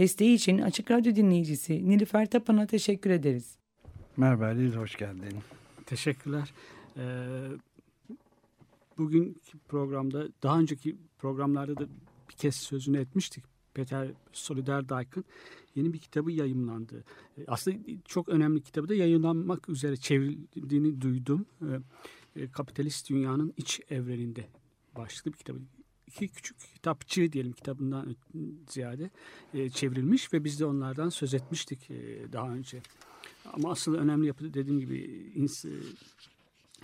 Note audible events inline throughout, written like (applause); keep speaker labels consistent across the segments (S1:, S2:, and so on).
S1: Desteği için Açık Radyo dinleyicisi Nilüfer Tapan'a teşekkür ederiz.
S2: Merhaba Halil, hoş geldin.
S3: Teşekkürler. Ee, bugünkü programda, daha önceki programlarda da bir kez sözünü etmiştik. Peter Soliderdijk'ın yeni bir kitabı yayımlandı. Ee, Aslında çok önemli kitabı da yayınlanmak üzere çevrildiğini duydum. Ee, e, Kapitalist Dünyanın İç Evreninde başlıklı bir kitabı. İki küçük kitapçı diyelim kitabından ziyade e, çevrilmiş ve biz de onlardan söz etmiştik e, daha önce. Ama asıl önemli yapı dediğim gibi ins- e,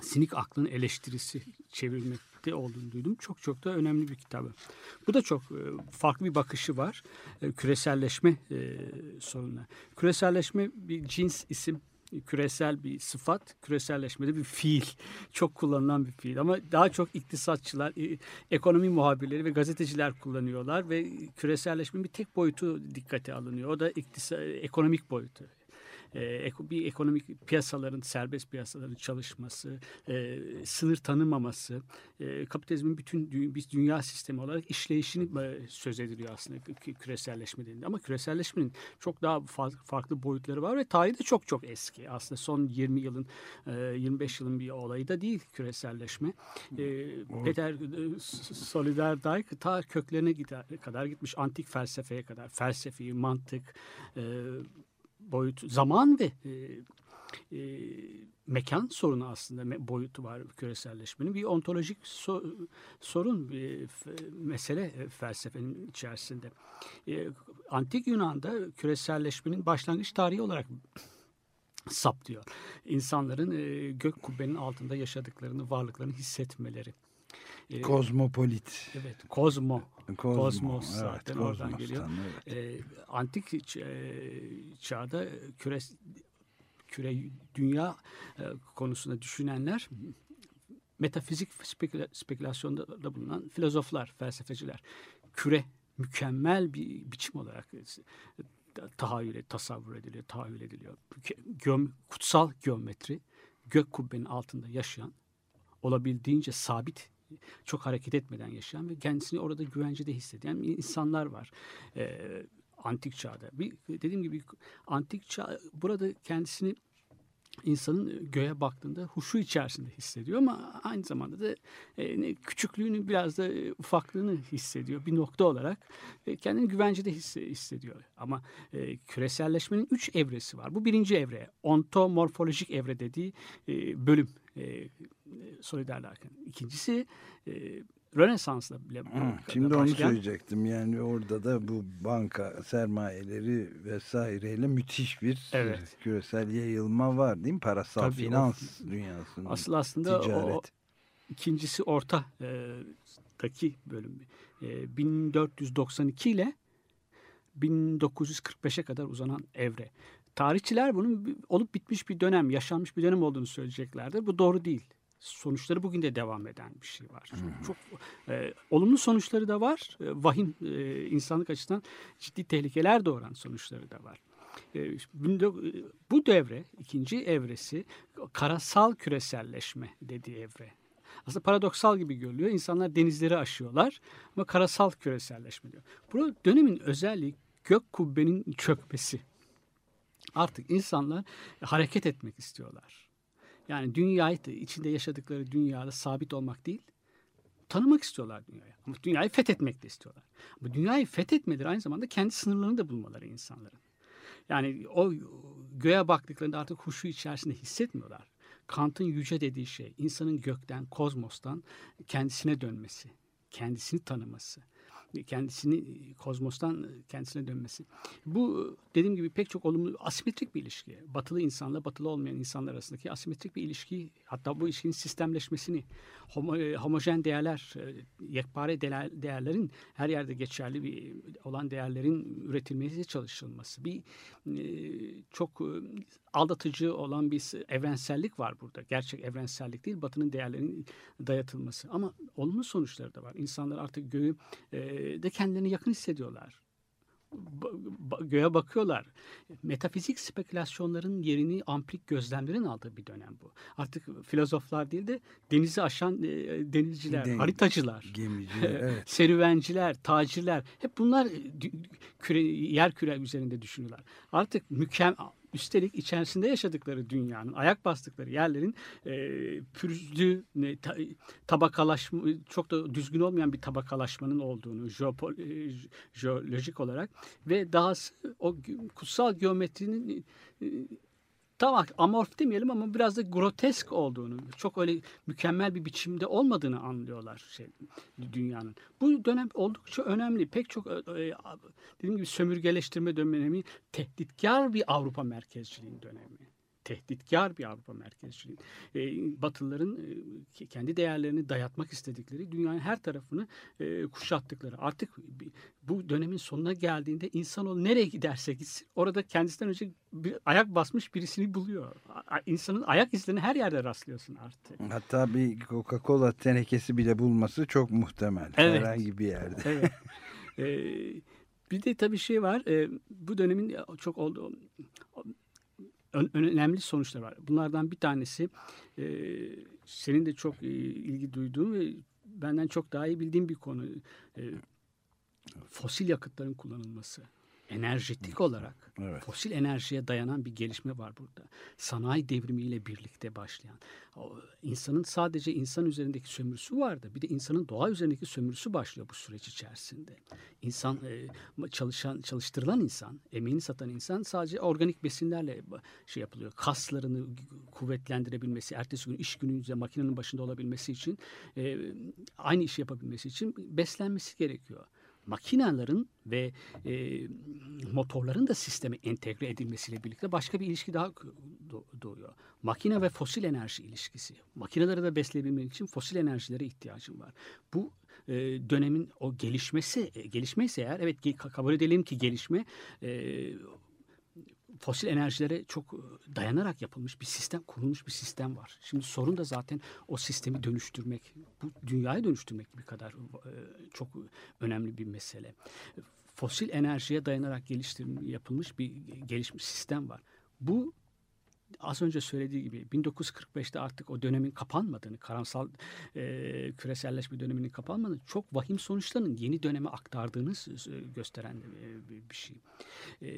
S3: sinik aklın eleştirisi çevrilmekte olduğunu duydum. Çok çok da önemli bir kitabı. Bu da çok e, farklı bir bakışı var. E, küreselleşme sorununa. Küreselleşme bir cins isim küresel bir sıfat, küreselleşme de bir fiil. (laughs) Çok kullanılan bir fiil ama daha çok iktisatçılar, e, ekonomi muhabirleri ve gazeteciler kullanıyorlar ve küreselleşmenin bir tek boyutu dikkate alınıyor. O da iktisa, ekonomik boyutu e, bir ekonomik piyasaların, serbest piyasaların çalışması, e, sınır tanımaması, e, kapitalizmin bütün dü- bir dünya sistemi olarak işleyişini e, söz ediliyor aslında kü- küreselleşme dediğinde. Ama küreselleşmenin çok daha fa- farklı boyutları var ve tarihi de çok çok eski. Aslında son 20 yılın, e, 25 yılın bir olayı da değil küreselleşme. E, Peter Soliderdijk ta köklerine gider, kadar gitmiş, antik felsefeye kadar, felsefi, mantık, e, boyutu, zaman ve e, e, mekan sorunu aslında boyutu var küreselleşmenin. Bir ontolojik so- sorun, bir f- mesele e, felsefenin içerisinde. E, Antik Yunan'da küreselleşmenin başlangıç tarihi olarak saptıyor. İnsanların e, gök kubbenin altında yaşadıklarını, varlıklarını hissetmeleri. E,
S2: Kozmopolit.
S3: evet, kozmo.
S2: Kozmo,
S3: Kosmos
S2: evet,
S3: zaten oradan
S2: Kozmos'tan,
S3: geliyor.
S2: evet.
S3: E, antik e, çağda küre küre dünya e, konusunda düşünenler metafizik speküla, spekülasyonda da bulunan filozoflar, felsefeciler küre mükemmel bir biçim olarak e, tahayyül, tasavvur ediliyor, tahayyül ediliyor. Göm, kutsal geometri gök kubbenin altında yaşayan, olabildiğince sabit, çok hareket etmeden yaşayan ve kendisini orada güvencede hisseden insanlar var. Ee, antik çağda. Bir, dediğim gibi antik çağ burada kendisini insanın göğe baktığında huşu içerisinde hissediyor ama aynı zamanda da e, küçüklüğünü biraz da e, ufaklığını hissediyor bir nokta olarak e, kendini güvencede hisse- hissediyor ama e, küreselleşmenin üç evresi var bu birinci evre ontomorfolojik evre dediği e, bölüm e, Soliderlerken ikincisi e, Rönesans'la bile
S2: Şimdi onu
S3: başlayan-
S2: söyleyecektim. Yani orada da bu banka sermayeleri vesaireyle müthiş bir
S3: Evet.
S2: e, küresel yayılma var değil mi? Parasal
S3: Tabii, o-
S2: finans dünyasının.
S3: Asıl aslında o,
S2: ticaret.
S3: ikincisi orta e, taki bölüm. E, 1492 ile 1945'e kadar uzanan evre. Tarihçiler bunun olup bitmiş bir dönem, yaşanmış bir dönem olduğunu söyleyeceklerdir. Bu doğru değil. Sonuçları bugün de devam eden bir şey var. Çok e, olumlu sonuçları da var. E, vahim e, insanlık açısından ciddi tehlikeler doğuran sonuçları da var. E, binde- bu devre, ikinci evresi karasal küreselleşme dediği evre. Aslında paradoksal gibi görülüyor. İnsanlar denizleri aşıyorlar ama karasal küreselleşme diyor. Bu dönemin özelliği gök kubbenin çökmesi. Artık insanlar hareket etmek istiyorlar. Yani dünyayı içinde yaşadıkları dünyada sabit olmak değil, tanımak istiyorlar dünyayı. Ama dünyayı fethetmek de istiyorlar. Ama dünyayı fethetmeleri aynı zamanda kendi sınırlarını da bulmaları insanların. Yani o göğe baktıklarında artık huşu içerisinde hissetmiyorlar. Kant'ın yüce dediği şey insanın gökten, kozmostan kendisine dönmesi, kendisini tanıması. Kendisini kozmostan kendisine dönmesi. Bu dediğim gibi pek çok olumlu asimetrik bir ilişki. Batılı insanla batılı olmayan insanlar arasındaki asimetrik bir ilişki hatta bu ilişkinin sistemleşmesini homo, e, homojen değerler e, yekpare değer, değerlerin her yerde geçerli bir olan değerlerin üretilmesi çalışılması bir e, çok e, aldatıcı olan bir evrensellik var burada. Gerçek evrensellik değil, batının değerlerinin dayatılması. Ama olumlu sonuçları da var. İnsanlar artık göğü e, de kendilerini yakın hissediyorlar. Göğe bakıyorlar. Metafizik spekülasyonların yerini amplik gözlemlerin aldığı bir dönem bu. Artık filozoflar değil de denizi aşan denizciler,
S2: Den-
S3: haritacılar,
S2: Gemiciler, (laughs) evet.
S3: serüvenciler, tacirler hep bunlar küre, yer küre üzerinde düşünüyorlar. Artık mükemmel Üstelik içerisinde yaşadıkları dünyanın, ayak bastıkları yerlerin e, pürüzlü, e, ta, tabakalaşma, çok da düzgün olmayan bir tabakalaşmanın olduğunu jeopo, e, jeolojik olarak ve dahası o kutsal geometrinin e, tam amorf demeyelim ama biraz da grotesk olduğunu, çok öyle mükemmel bir biçimde olmadığını anlıyorlar şey dünyanın. Bu dönem oldukça önemli. Pek çok dediğim gibi sömürgeleştirme dönemi tehditkar bir Avrupa merkezciliğin dönemi. Tehditkar bir Avrupa merkezciliği. E, Batılıların e, kendi değerlerini dayatmak istedikleri dünyanın her tarafını e, kuşattıkları. Artık bu dönemin sonuna geldiğinde insanoğlu nereye giderse gitsin orada kendisinden önce bir ayak basmış birisini buluyor. İnsanın ayak izlerini her yerde rastlıyorsun artık.
S2: Hatta bir Coca-Cola tenekesi bile bulması çok muhtemel.
S3: Evet.
S2: Herhangi bir yerde.
S3: Evet. (laughs) Ee, bir de tabii şey var. e, bu dönemin çok oldu önemli sonuçları var. Bunlardan bir tanesi e, senin de çok e, ilgi duyduğun ve benden çok daha iyi bildiğin bir konu. E, fosil yakıtların kullanılması. Enerjetik olarak
S2: Evet.
S3: fosil enerjiye dayanan bir gelişme var burada. Sanayi devrimiyle birlikte başlayan. İnsanın sadece insan üzerindeki sömürüsü vardı. Bir de insanın doğa üzerindeki sömürüsü başlıyor bu süreç içerisinde. İnsan e, çalışan çalıştırılan insan, emeğini satan insan sadece organik besinlerle şey yapılıyor. Kaslarını kuvvetlendirebilmesi, ertesi gün iş gününde makinenin başında olabilmesi için e, aynı işi yapabilmesi için beslenmesi gerekiyor makinelerin ve e, motorların da sisteme entegre edilmesiyle birlikte başka bir ilişki daha do- doğuyor. Makine ve fosil enerji ilişkisi. Makineleri de besleyebilmek için fosil enerjilere ihtiyacım var. Bu e, dönemin o gelişmesi, e, gelişmeyse eğer evet kabul edelim ki gelişme e, fosil enerjilere çok e, dayanarak yapılmış bir sistem, kurulmuş bir sistem var. Şimdi sorun da zaten o sistemi dönüştürmek, bu dünyayı dönüştürmek bir kadar e, çok önemli bir mesele. Fosil enerjiye dayanarak geliştirilmiş, yapılmış bir gelişmiş sistem var. Bu az önce söylediği gibi 1945'te artık o dönemin kapanmadığını, karamsal e, küreselleşme döneminin kapanmadığını, çok vahim sonuçlarının yeni döneme aktardığını gösteren e, bir şey. E,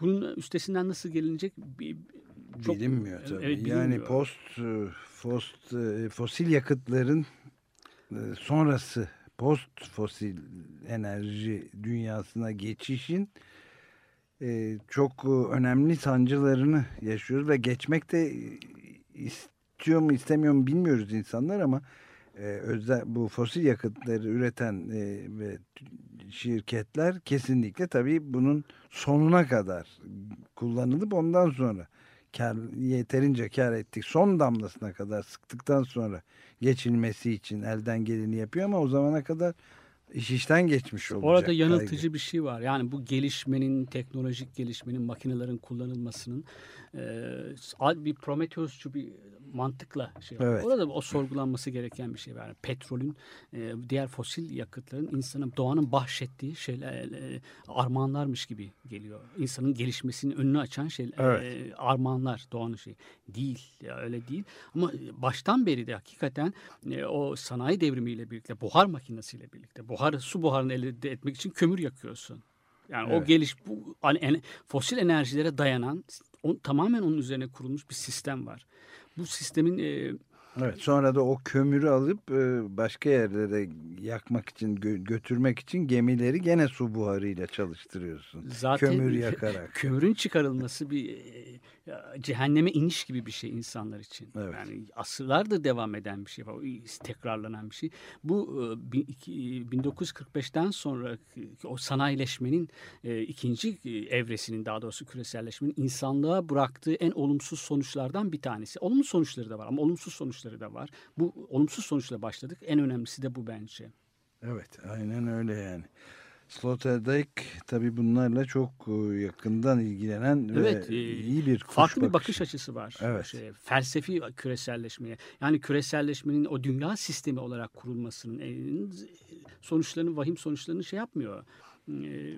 S3: bunun üstesinden nasıl gelinecek çok-
S2: bilinmiyor tabii.
S3: Evet,
S2: yani
S3: bilinmiyor.
S2: post, e, post e, fosil yakıtların e, sonrası post fosil enerji dünyasına geçişin çok önemli sancılarını yaşıyoruz ve geçmek de istiyor mu istemiyor mu bilmiyoruz insanlar ama özel bu fosil yakıtları üreten ve şirketler kesinlikle tabii bunun sonuna kadar kullanılıp ondan sonra kar, yeterince kar ettik son damlasına kadar sıktıktan sonra geçilmesi için elden geleni yapıyor ama o zamana kadar iş işten geçmiş olacak.
S3: Orada yanıltıcı
S2: kaygı.
S3: bir şey var. Yani bu gelişmenin, teknolojik gelişmenin, makinelerin kullanılmasının e, bir Prometheusçu bir mantıkla şey var.
S2: Evet.
S3: Orada o sorgulanması gereken bir şey var. Yani petrolün, e, diğer fosil yakıtların insanın, doğanın bahşettiği şeyler, e, armağanlarmış gibi geliyor. İnsanın gelişmesinin önünü açan şeyler,
S2: Evet.
S3: e, armağanlar, doğanın şeyi. Değil, ya öyle değil. Ama baştan beri de hakikaten e, o sanayi devrimiyle birlikte, buhar makinesiyle birlikte, buhar, su buharını elde etmek için kömür yakıyorsun. Yani o
S2: Evet.
S3: geliş, bu fosil enerjilere dayanan, o, tamamen onun üzerine kurulmuş bir sistem var. Bu sistemin e,
S2: Evet, sonra da o kömürü alıp e, başka yerlere yakmak için gö- götürmek için gemileri gene su buharıyla çalıştırıyorsun.
S3: Zaten
S2: Kömür (laughs) yakarak.
S3: kömürün çıkarılması bir e, cehenneme iniş gibi bir şey insanlar için.
S2: Evet.
S3: Yani asırlardır devam eden bir şey, tekrarlanan bir şey. Bu e, bin- iki- 1945'ten sonra o sanayileşmenin e, ikinci e, evresinin daha doğrusu küreselleşmenin insanlığa bıraktığı en olumsuz sonuçlardan bir tanesi. Olumlu sonuçları da var ama olumsuz sonuçları da var. Bu olumsuz sonuçla başladık. En önemlisi de bu bence.
S2: Evet, aynen öyle yani. Sloterdijk tabii bunlarla çok e, yakından ilgilenen
S3: Evet,
S2: ve iyi bir kuş
S3: farklı bir
S2: bakışı.
S3: bakış açısı var.
S2: Evet.
S3: Şeye, felsefi küreselleşmeye. Yani küreselleşmenin o dünya sistemi olarak kurulmasının e, sonuçlarını, vahim sonuçlarını şey yapmıyor. e,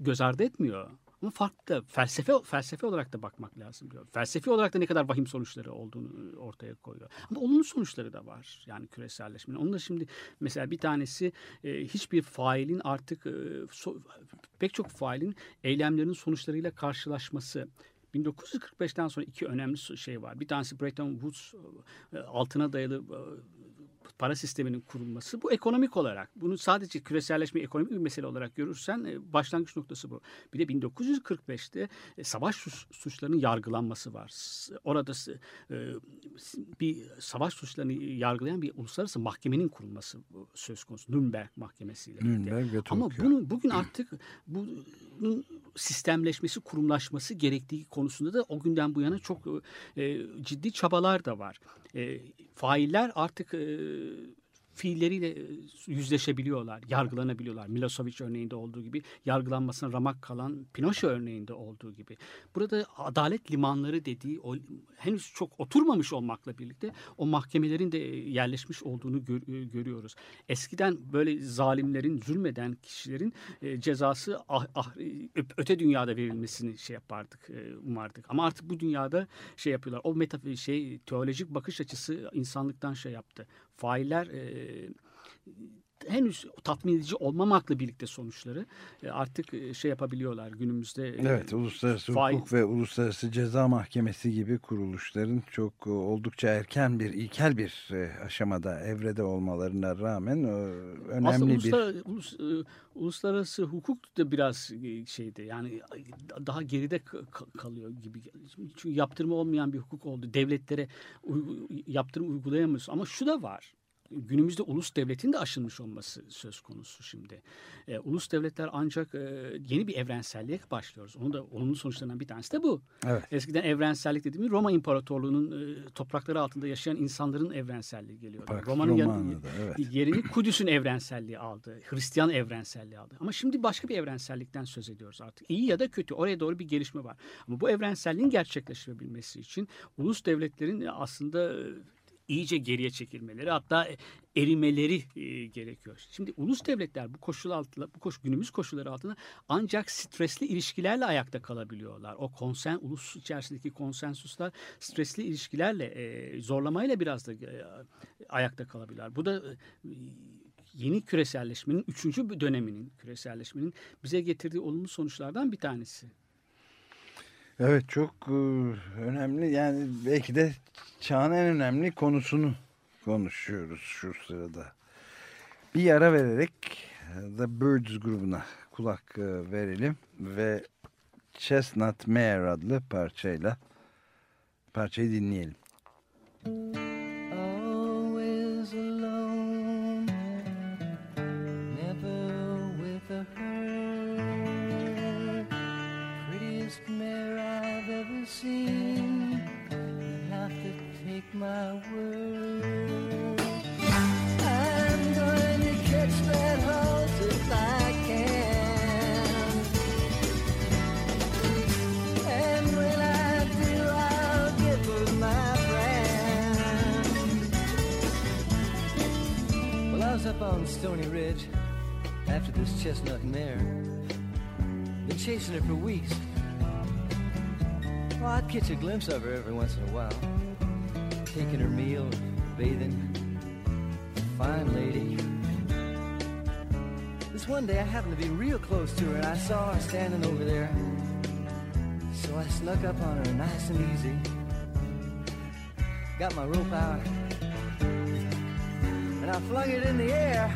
S3: Göz ardı etmiyor. Ama farklı felsefe felsefe olarak da bakmak lazım diyor. Felsefi olarak da ne kadar vahim sonuçları olduğunu ortaya koyuyor. Ama olumlu sonuçları da var yani küreselleşmenin. Onun da şimdi mesela bir tanesi e, hiçbir failin artık e, so- pek çok failin eylemlerinin sonuçlarıyla karşılaşması. 1945'ten sonra iki önemli şey var. Bir tanesi Bretton Woods altına dayalı para sisteminin kurulması. Bu ekonomik olarak. Bunu sadece küreselleşme ekonomik bir mesele olarak görürsen e, başlangıç noktası bu. Bir de 1945'te e, savaş suç- suçlarının yargılanması var. Orada e, bir savaş suçlarını yargılayan bir uluslararası mahkemenin kurulması söz konusu. Nürnberg mahkemesiyle.
S2: Nürnberg ve
S3: Ama bunun bugün artık bunun sistemleşmesi, kurumlaşması gerektiği konusunda da o günden bu yana çok e, ciddi çabalar da var. E, failler artık e, fiilleriyle e, yüzleşebiliyorlar, yargılanabiliyorlar. Milosevic örneğinde olduğu gibi, yargılanmasına ramak kalan Pinochet örneğinde olduğu gibi. Burada adalet limanları dediği o henüz çok oturmamış olmakla birlikte o mahkemelerin de yerleşmiş olduğunu gör- e, görüyoruz. Eskiden böyle zalimlerin, zulmeden kişilerin e, cezası ah, ah, e, öte dünyada verilmesini şey yapardık, e, umardık. Ama artık bu dünyada şey yapıyorlar. O meta şey teolojik bakış açısı insanlıktan şey yaptı. Failler e, henüz tatmin edici olmamakla birlikte sonuçları e, artık e, şey yapabiliyorlar günümüzde. e,
S2: Evet, uluslararası
S3: fail-
S2: hukuk ve uluslararası ceza mahkemesi gibi kuruluşların çok oldukça erken bir, ilkel bir aşamada, evrede olmalarına rağmen önemli
S3: Aslında
S2: bir...
S3: ulus- uluslararası hukuk da biraz e, şeydi yani daha geride kalıyor gibi. Çünkü yaptırma olmayan bir hukuk oldu. Devletlere yaptırım uygulayamıyoruz. Ama şu da var. Günümüzde ulus devletin de aşılmış olması söz konusu şimdi. E, ulus devletler ancak e, yeni bir evrenselliğe başlıyoruz. Onun da olumlu sonuçlarından bir tanesi de bu.
S2: Evet.
S3: Eskiden evrensellik dediğimiz Roma İmparatorluğu'nun e, toprakları altında yaşayan insanların evrenselliği geliyordu.
S2: Pax
S3: Roma'nın yan-
S2: evet. (laughs)
S3: yerini Kudüs'ün evrenselliği aldı. Hristiyan evrenselliği aldı. Ama şimdi başka bir evrensellikten söz ediyoruz artık. İyi ya da kötü oraya doğru bir gelişme var. Ama bu evrenselliğin gerçekleşebilmesi için ulus devletlerin aslında e, iyice geriye çekilmeleri hatta erimeleri e, gerekiyor. Şimdi ulus devletler bu koşul altında bu koş, günümüz koşulları altında ancak stresli ilişkilerle ayakta kalabiliyorlar. O konsen ulus içerisindeki konsensuslar stresli ilişkilerle e, zorlamayla biraz da e, ayakta kalabiliyorlar. Bu da e, yeni küreselleşmenin üçüncü döneminin küreselleşmenin bize getirdiği olumlu sonuçlardan bir tanesi.
S2: Evet çok e, önemli yani belki de çağın en önemli konusunu konuşuyoruz şu sırada. Bir ara vererek e, The Birds grubuna kulak e, verelim ve Chestnut Mare adlı parçayla parçayı dinleyelim.
S4: Always my word. I'm going to catch that horse if I can. And when I do, I'll give her my brand. Well, I was up on Stony Ridge after this chestnut mare. Been chasing her for weeks. Well, I'd catch a glimpse of her every once in a while. Taking her meal, bathing. Fine lady. This one day I happened to be real close to her and I saw her standing over there. So I snuck up on her nice and easy. got my rope out, and I flung it in the air.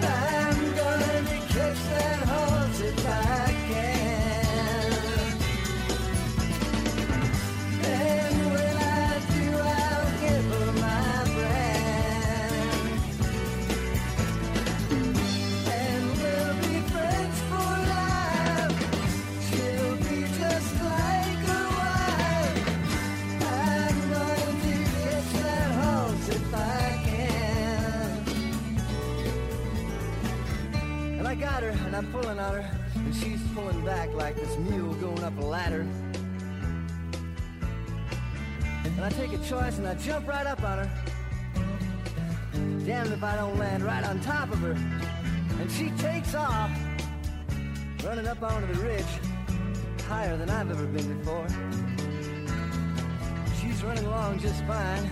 S4: I'm gonna catch that horse if I can. And I'm pulling on her, and she's pulling back like this mule going up a ladder. And I take a choice, and I jump right up on her. Damn if I don't land right on top of her. And she takes off, running up onto the ridge, higher than I've ever been before. She's running along just fine.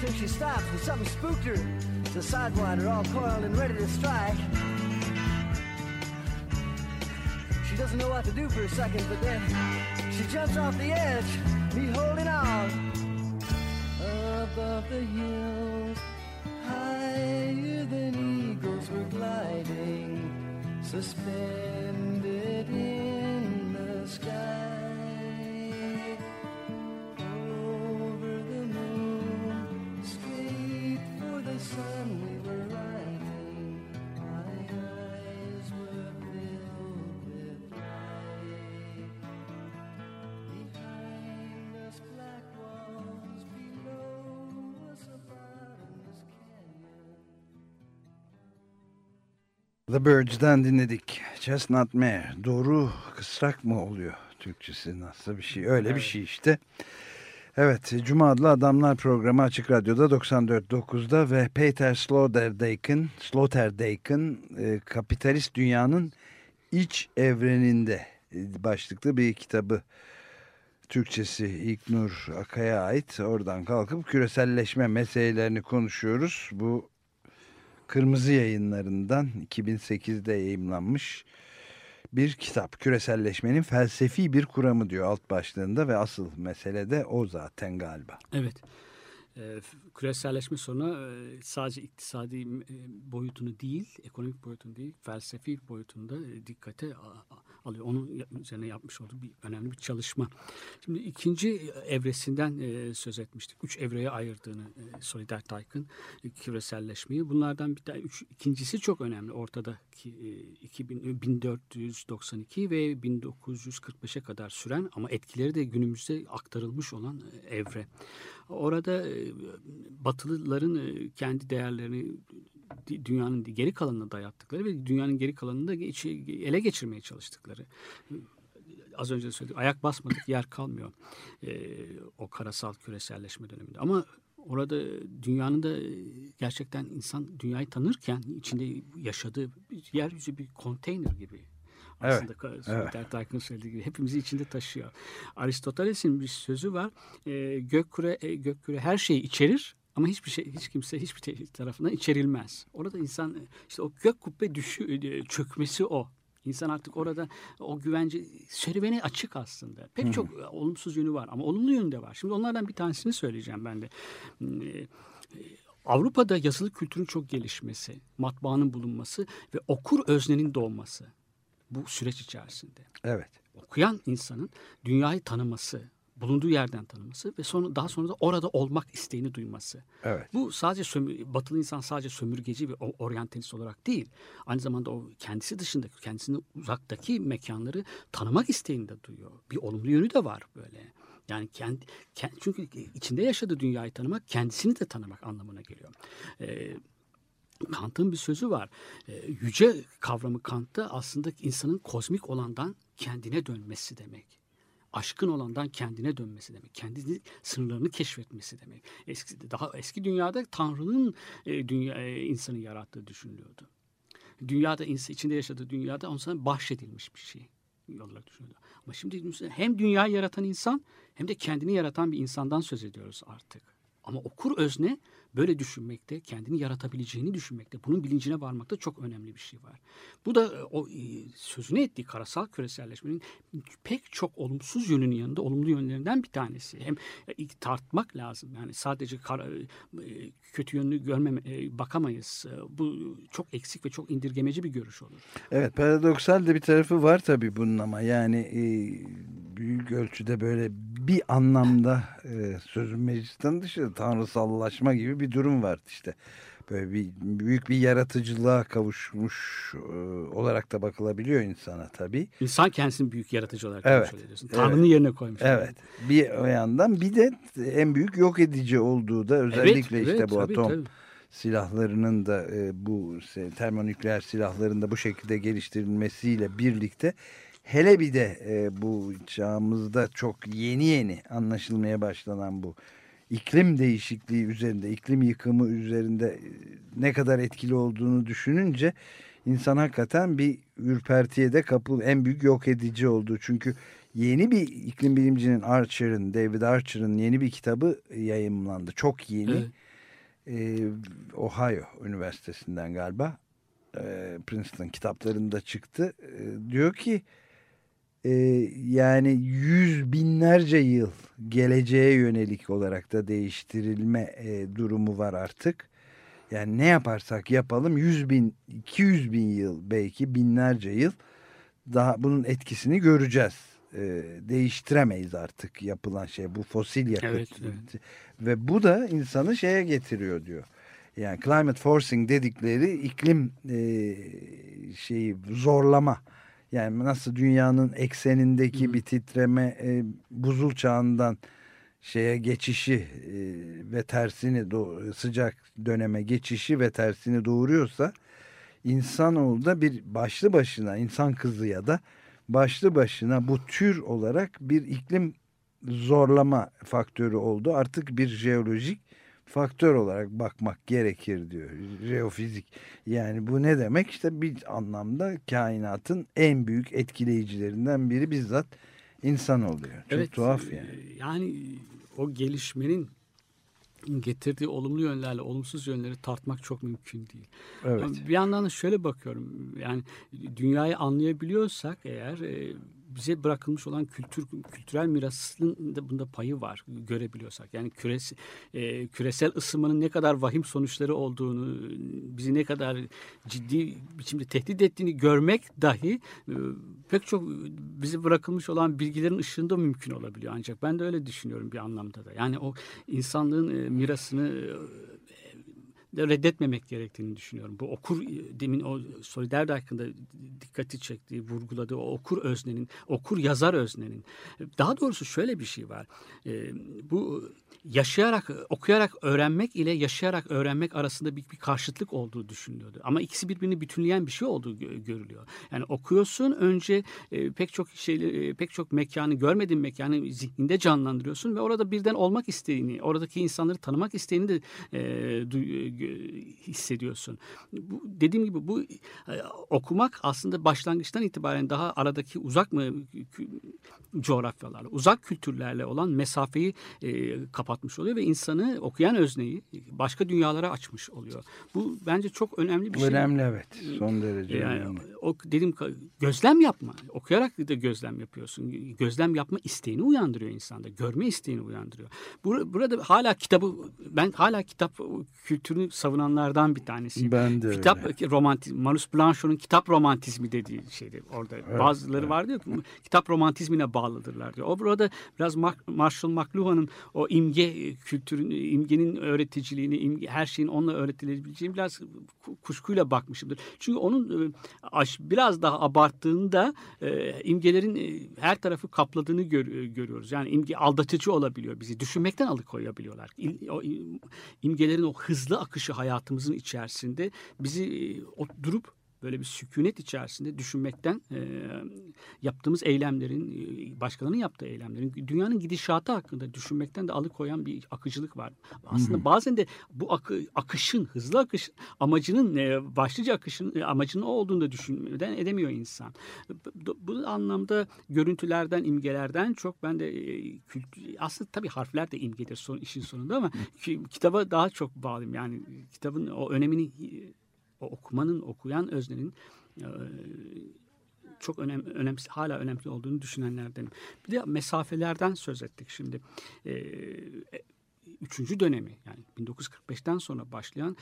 S4: Till she stops and something spooked her. A sidewinder all coiled and ready to strike. Doesn't know what to do for a second, but then she jumps off the edge, me holding on. Above the hills, higher than eagles were gliding, suspended in the sky. Over the moon, straight for the sun
S2: The Birds'den dinledik. Chestnut Mare. Doğru kısrak mı oluyor Türkçesi nasıl bir şey? Öyle bir şey işte. Evet, Cuma adlı Adamlar programı Açık Radyo'da 94.9'da ve Peter Sloterdijk'in Sloterdijk'in e, Kapitalist Dünyanın İç Evreninde e, başlıklı bir kitabı Türkçesi İlknur Akay'a ait. Oradan kalkıp küreselleşme meselelerini konuşuyoruz. Bu Kırmızı Yayınlarından 2008'de yayımlanmış bir kitap. Küreselleşmenin felsefi bir kuramı diyor alt başlığında ve asıl mesele de o zaten galiba.
S3: Evet. Küreselleşme sonra e, sadece iktisadi e, boyutunu değil, ekonomik boyutunu değil, felsefi boyutunu da e, dikkate alıyor. Onun üzerine yapmış olduğu bir önemli bir çalışma. Şimdi ikinci evresinden söz etmiştik. Üç evreye ayırdığını Solidar Tayk'ın küreselleşmeyi. Bunlardan bir tane üç, ikincisi çok önemli. Ortadaki e, 2000, 1492 ve 1945'e kadar süren ama etkileri de günümüzde aktarılmış olan evre. Orada Batılıların e, kendi değerlerini dünyanın geri kalanına dayattıkları ve dünyanın geri kalanını da ele geçirmeye çalıştıkları. Az önce söyledik ayak basmadık yer kalmıyor e, o karasal küreselleşme döneminde. Ama orada dünyanın da gerçekten insan dünyayı tanırken içinde yaşadığı yeryüzü bir konteyner gibi. Aslında evet, evet. Taykın söylediği gibi hepimizi içinde taşıyor. Aristoteles'in bir sözü var. E, gökküre, e, gökküre her şeyi içerir ama hiçbir şey hiç kimse hiçbir tarafından içerilmez. Orada insan e, işte o gök kubbe düşü e, çökmesi o. İnsan artık orada o güvence serüveni açık aslında. Pek çok e, olumsuz yönü var ama olumlu yönü de var. Şimdi onlardan bir tanesini söyleyeceğim ben de. E, Avrupa'da yazılı kültürün çok gelişmesi, matbaanın bulunması ve okur öznenin doğması bu süreç içerisinde.
S2: Evet.
S3: Okuyan insanın dünyayı tanıması, bulunduğu yerden tanıması ve sonra daha sonra da orada olmak isteğini duyması.
S2: Evet.
S3: Bu sadece sömür, batılı insan sadece sömürgeci ve oryantalist olarak değil. Aynı zamanda o kendisi dışındaki, kendisinin uzaktaki mekanları tanımak isteğini de duyuyor. Bir olumlu yönü de var böyle. Yani kendi, kend- çünkü içinde yaşadığı dünyayı tanımak kendisini de tanımak anlamına geliyor. Ee, Kant'ın bir sözü var. Ee, yüce kavramı Kant'ta aslında insanın kozmik olandan kendine dönmesi demek. Aşkın olandan kendine dönmesi demek. Kendi sınırlarını keşfetmesi demek. Eski, daha eski dünyada Tanrı'nın e, dünya, e, insanı yarattığı düşünülüyordu. Dünyada insan, içinde yaşadığı dünyada ona bahşedilmiş bir şey olarak düşünülüyor. Ama şimdi hem dünyayı yaratan insan hem de kendini yaratan bir insandan söz ediyoruz artık. Ama okur özne böyle düşünmekte, kendini yaratabileceğini düşünmekte, bunun bilincine varmakta çok önemli bir şey var. Bu da e, o e, sözünü ettiği karasal küreselleşmenin pek çok olumsuz yönünün yanında olumlu yönlerinden bir tanesi. Hem e, tartmak lazım. Yani sadece kara, kötü yönünü görmeme, bakamayız. Bu çok eksik ve çok indirgemeci bir görüş olur.
S2: Evet paradoksal de bir tarafı var tabii bunun ama yani büyük ölçüde böyle bir anlamda sözün meclisten dışı tanrısallaşma gibi bir durum var işte. Böyle bir büyük bir yaratıcılığa kavuşmuş e, olarak da bakılabiliyor insana tabii.
S3: İnsan kendisini büyük yaratıcı olarak
S2: Evet,
S3: ediyorsun. Tanrı'nın
S2: evet.
S3: yerine koymuş.
S2: Evet. Bir o yandan bir de en büyük yok edici olduğu da özellikle
S3: Evet,
S2: işte
S3: evet,
S2: bu
S3: tabii,
S2: atom
S3: tabii.
S2: silahlarının da e, bu termonükleer silahların da bu şekilde geliştirilmesiyle birlikte hele bir de e, bu çağımızda çok yeni yeni anlaşılmaya başlanan bu iklim değişikliği üzerinde, iklim yıkımı üzerinde e, ne kadar etkili olduğunu düşününce insan hakikaten bir ürpertiye de kapıl en büyük yok edici oldu. Çünkü yeni bir iklim bilimcinin Archer'ın, David Archer'ın yeni bir kitabı yayımlandı. Çok yeni.
S3: Evet.
S2: Ee, Ohio Üniversitesi'nden galiba Ee, Princeton kitaplarında çıktı. Ee, diyor ki e, yani yüz binlerce yıl geleceğe yönelik olarak da değiştirilme e, durumu var artık. Yani ne yaparsak yapalım 100 bin, 200 bin yıl belki binlerce yıl daha bunun etkisini göreceğiz. Ee, değiştiremeyiz artık yapılan şey bu fosil yakıt.
S3: Evet, evet.
S2: Ve bu da insanı şeye getiriyor diyor. Yani climate forcing dedikleri iklim e, şeyi zorlama. Yani nasıl dünyanın eksenindeki
S3: Hı.
S2: bir titreme e, buzul çağından şeye geçişi e, ve tersini sıcak döneme geçişi ve tersini doğuruyorsa insanoğlu da bir başlı başına insan kızı ya da başlı başına bu tür olarak bir iklim zorlama faktörü oldu. Artık bir jeolojik faktör olarak bakmak gerekir diyor. Jeofizik. Yani bu ne demek? İşte bir anlamda kainatın en büyük etkileyicilerinden biri bizzat insan oluyor. Çok tuhaf yani.
S3: e, Yani o gelişmenin getirdiği olumlu yönlerle olumsuz yönleri tartmak çok mümkün değil.
S2: Evet.
S3: Ama Bir yandan da şöyle bakıyorum. Yani dünyayı anlayabiliyorsak eğer e, bize bırakılmış olan kültür kültürel mirasın da bunda payı var görebiliyorsak. Yani küres, e, küresel ısınmanın ne kadar vahim sonuçları olduğunu, bizi ne kadar ciddi biçimde tehdit ettiğini görmek dahi e, pek çok bize bırakılmış olan bilgilerin ışığında mümkün olabiliyor. Ancak ben de öyle düşünüyorum bir anlamda da. Yani o insanlığın e, mirasını e, reddetmemek gerektiğini düşünüyorum. Bu okur demin o Solidarity hakkında dikkati çektiği, vurguladığı o okur öznenin, okur yazar öznenin. Daha doğrusu şöyle bir şey var. Ee, bu yaşayarak, okuyarak öğrenmek ile yaşayarak öğrenmek arasında bir, bir karşıtlık olduğu düşünülüyordu. Ama ikisi birbirini bütünleyen bir şey olduğu gö- görülüyor. Yani okuyorsun önce e, pek çok şeyleri, e, pek çok mekanı, görmediğin mekanı zihninde canlandırıyorsun ve orada birden olmak isteğini, oradaki insanları tanımak isteğini de e, hissediyorsun. Bu, dediğim gibi bu e, okumak aslında başlangıçtan itibaren daha aradaki uzak mı coğrafyalarla, uzak kültürlerle olan mesafeyi e, kapatmış oluyor ve insanı okuyan özneyi başka dünyalara açmış oluyor. Bu bence çok önemli bir şey.
S2: Önemli evet. Son derece
S3: Yani
S2: önemli.
S3: o dedim gözlem yapma. Okuyarak da gözlem yapıyorsun. Gözlem yapma isteğini uyandırıyor insanda. Görme isteğini uyandırıyor. Bur- burada hala kitabı ben hala kitap kültürünü savunanlardan bir tanesiyim.
S2: Ben de
S3: kitap
S2: öyle.
S3: romantizm Manus Blanchot'un kitap romantizmi dediği şeydi orada. Bazıları var diyor ki kitap romantizmine bağlıdırlar diyor. O burada biraz Mar- Marshall McLuhan'ın o imge kültürün imgenin öğreticiliğini, imge, her şeyin onunla öğretilebileceğini biraz ku- kuşkuyla bakmışımdır. Çünkü onun e, biraz daha abarttığında e, imgelerin e, her tarafı kapladığını gör- görüyoruz. Yani imge aldatıcı olabiliyor bizi. Düşünmekten alıkoyabiliyorlar. İl- o, im- imgelerin o hızlı akışı hayatımızın içerisinde bizi e, durup böyle bir sükunet içerisinde düşünmekten e, yaptığımız eylemlerin, başkalarının yaptığı eylemlerin, dünyanın gidişatı hakkında düşünmekten de alıkoyan bir akıcılık var. Aslında bazen de bu akı, akışın, hızlı akışın amacının, e, başlıca akışın e, amacının o olduğunu da düşünmeden edemiyor insan. Bu, bu anlamda görüntülerden, imgelerden çok ben de e, aslında tabii harfler de imgedir son, işin sonunda ama ki, kitaba daha çok bağlıyım. Yani kitabın o önemini o okumanın, okuyan öznenin çok önem, önemli, hala önemli olduğunu düşünenlerdenim. Bir de mesafelerden söz ettik şimdi. Üçüncü dönemi yani 1945'ten sonra başlayan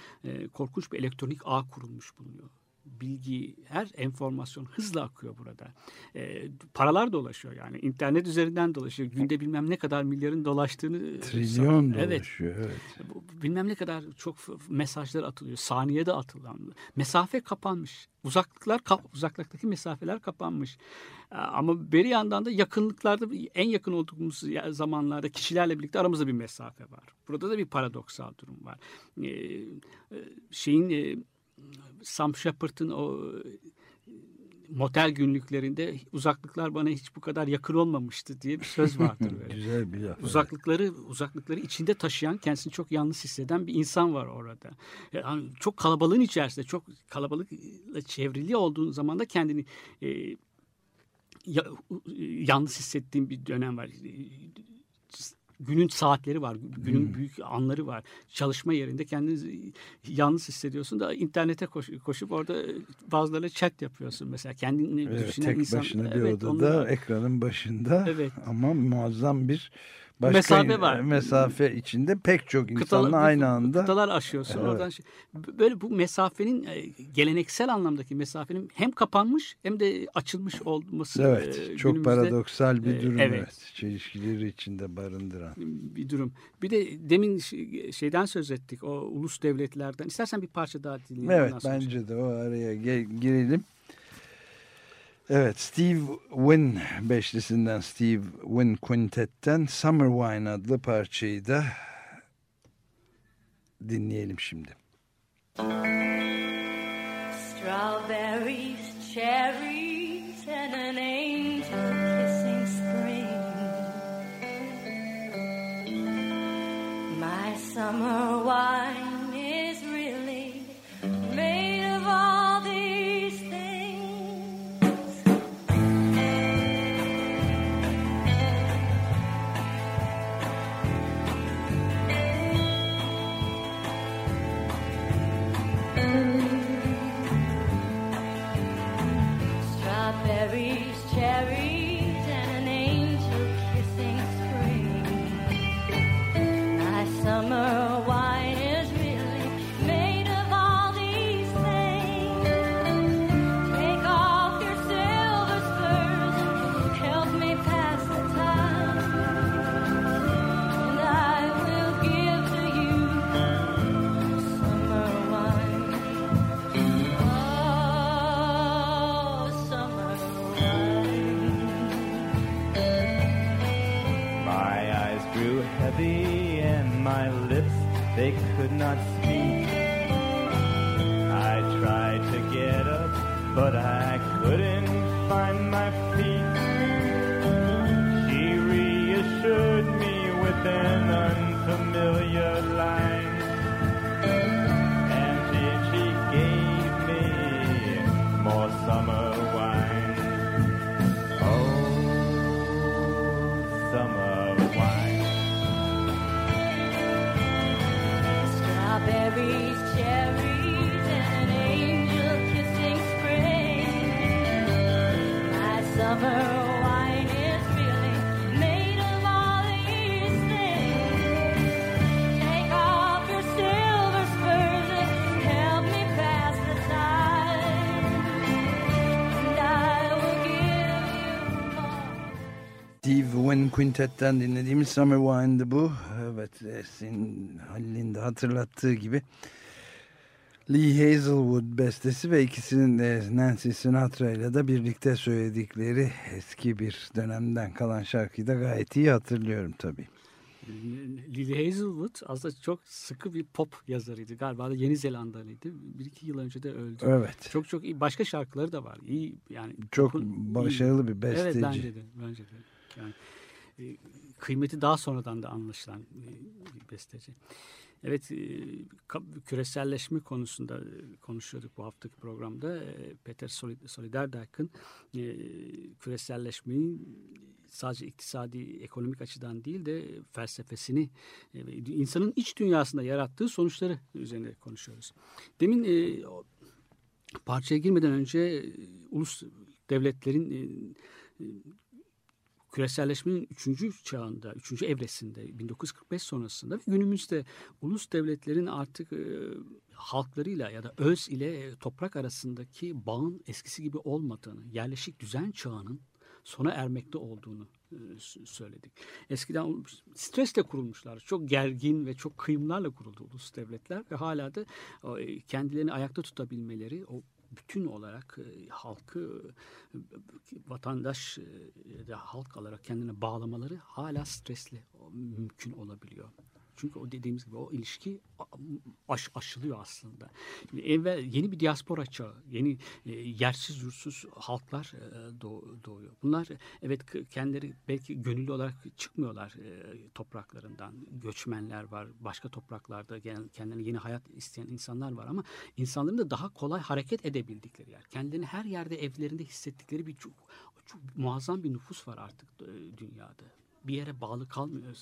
S3: korkunç bir elektronik ağ kurulmuş bulunuyor bilgi, her enformasyon hızla akıyor burada. E, paralar dolaşıyor yani. internet üzerinden dolaşıyor. Günde bilmem ne kadar milyarın dolaştığını...
S2: Trilyon
S3: evet.
S2: dolaşıyor. Evet.
S3: Bilmem ne kadar çok mesajlar atılıyor. Saniyede atılan. Mesafe kapanmış. Uzaklıklar, uzaklıktaki mesafeler kapanmış. Ama bir yandan da yakınlıklarda en yakın olduğumuz zamanlarda kişilerle birlikte aramızda bir mesafe var. Burada da bir paradoksal durum var. Şeyin Sam Shepard'ın o motel günlüklerinde uzaklıklar bana hiç bu kadar yakın olmamıştı diye bir söz vardır. (laughs) Böyle.
S2: Güzel bir laf.
S3: Uzaklıkları uzaklıkları içinde taşıyan, kendisini çok yalnız hisseden bir insan var orada. Yani çok kalabalığın içerisinde, çok kalabalıkla çevrili olduğun zaman da kendini e, ya, yalnız hissettiğim bir dönem var günün saatleri var, günün hmm. büyük anları var. Çalışma yerinde kendini yalnız hissediyorsun da internete koş, koşup orada bazılarıyla chat yapıyorsun mesela. Kendini
S2: evet, düşünen tek insan. başına bir evet, odada onlar... ekranın başında evet. ama muazzam bir Başka mesafe var. Mesafe içinde pek çok insanla kıtalar, aynı anda.
S3: Kıtalar aşıyorsun. Evet. Oradan şey, böyle bu mesafenin e, geleneksel anlamdaki mesafenin hem kapanmış hem de açılmış olması.
S2: Evet. E, çok paradoksal bir durum. Evet. evet. Çelişkileri içinde barındıran.
S3: Bir durum. Bir de demin şeyden söz ettik. O ulus devletlerden. İstersen bir parça daha dinleyelim.
S2: Evet bence de o araya girelim. Evet Steve Wynn beşlisinden Steve Wynn Quintet'ten Summer Wine adlı parçayı da dinleyelim şimdi. Strawberries, cherries could not Quintet'ten dinlediğimiz Summer Wine'dı bu. Evet, senin Halil'in de hatırlattığı gibi. Lee Hazelwood bestesi ve ikisinin de Nancy Sinatra ile de birlikte söyledikleri eski bir dönemden kalan şarkıyı da gayet iyi hatırlıyorum tabii.
S3: Lily Hazelwood aslında çok sıkı bir pop yazarıydı. Galiba da Yeni Zelandalıydı. Bir iki yıl önce de öldü.
S2: Evet.
S3: Çok çok iyi. Başka şarkıları da var. İyi yani.
S2: Çok
S3: popun-
S2: başarılı bir
S3: Evet
S2: besteci.
S3: bence de. Bence de. Yani e, kıymeti daha sonradan da anlaşılan e, besteci. Evet, e, küreselleşme konusunda e, konuşuyorduk bu haftaki programda. Peter Solid- Soliderdijk'ın e, küreselleşmeyi sadece iktisadi, ekonomik açıdan değil de felsefesini, insanın iç dünyasında yarattığı sonuçları üzerine konuşuyoruz. Demin parçaya girmeden önce ulus devletlerin küreselleşmenin üçüncü çağında, üçüncü evresinde 1945 sonrasında ve günümüzde ulus devletlerin artık e, halklarıyla ya da öz ile toprak arasındaki bağın eskisi gibi olmadığını, yerleşik düzen çağının sona ermekte olduğunu söyledik. Eskiden stresle kurulmuşlar. Çok gergin ve çok kıyımlarla kuruldu ulus devletler ve hala da kendilerini ayakta tutabilmeleri, o bütün olarak e, halkı e, vatandaş e, halk olarak kendine bağlamaları hala stresli mümkün olabiliyor. Çünkü o dediğimiz gibi o ilişki aş, aşılıyor aslında. Evvel yeni bir diaspora çağı, yeni e, yersiz yursuz halklar e, doğ- doğuyor. Bunlar evet kendileri belki gönüllü olarak çıkmıyorlar e, topraklarından. Göçmenler var, başka topraklarda kendilerine yeni hayat isteyen insanlar var ama insanların da daha kolay hareket edebildikleri yer. Kendilerini her yerde evlerinde hissettikleri bir çok, çok muazzam bir nüfus var artık e, dünyada bir yere bağlı kalmıyor,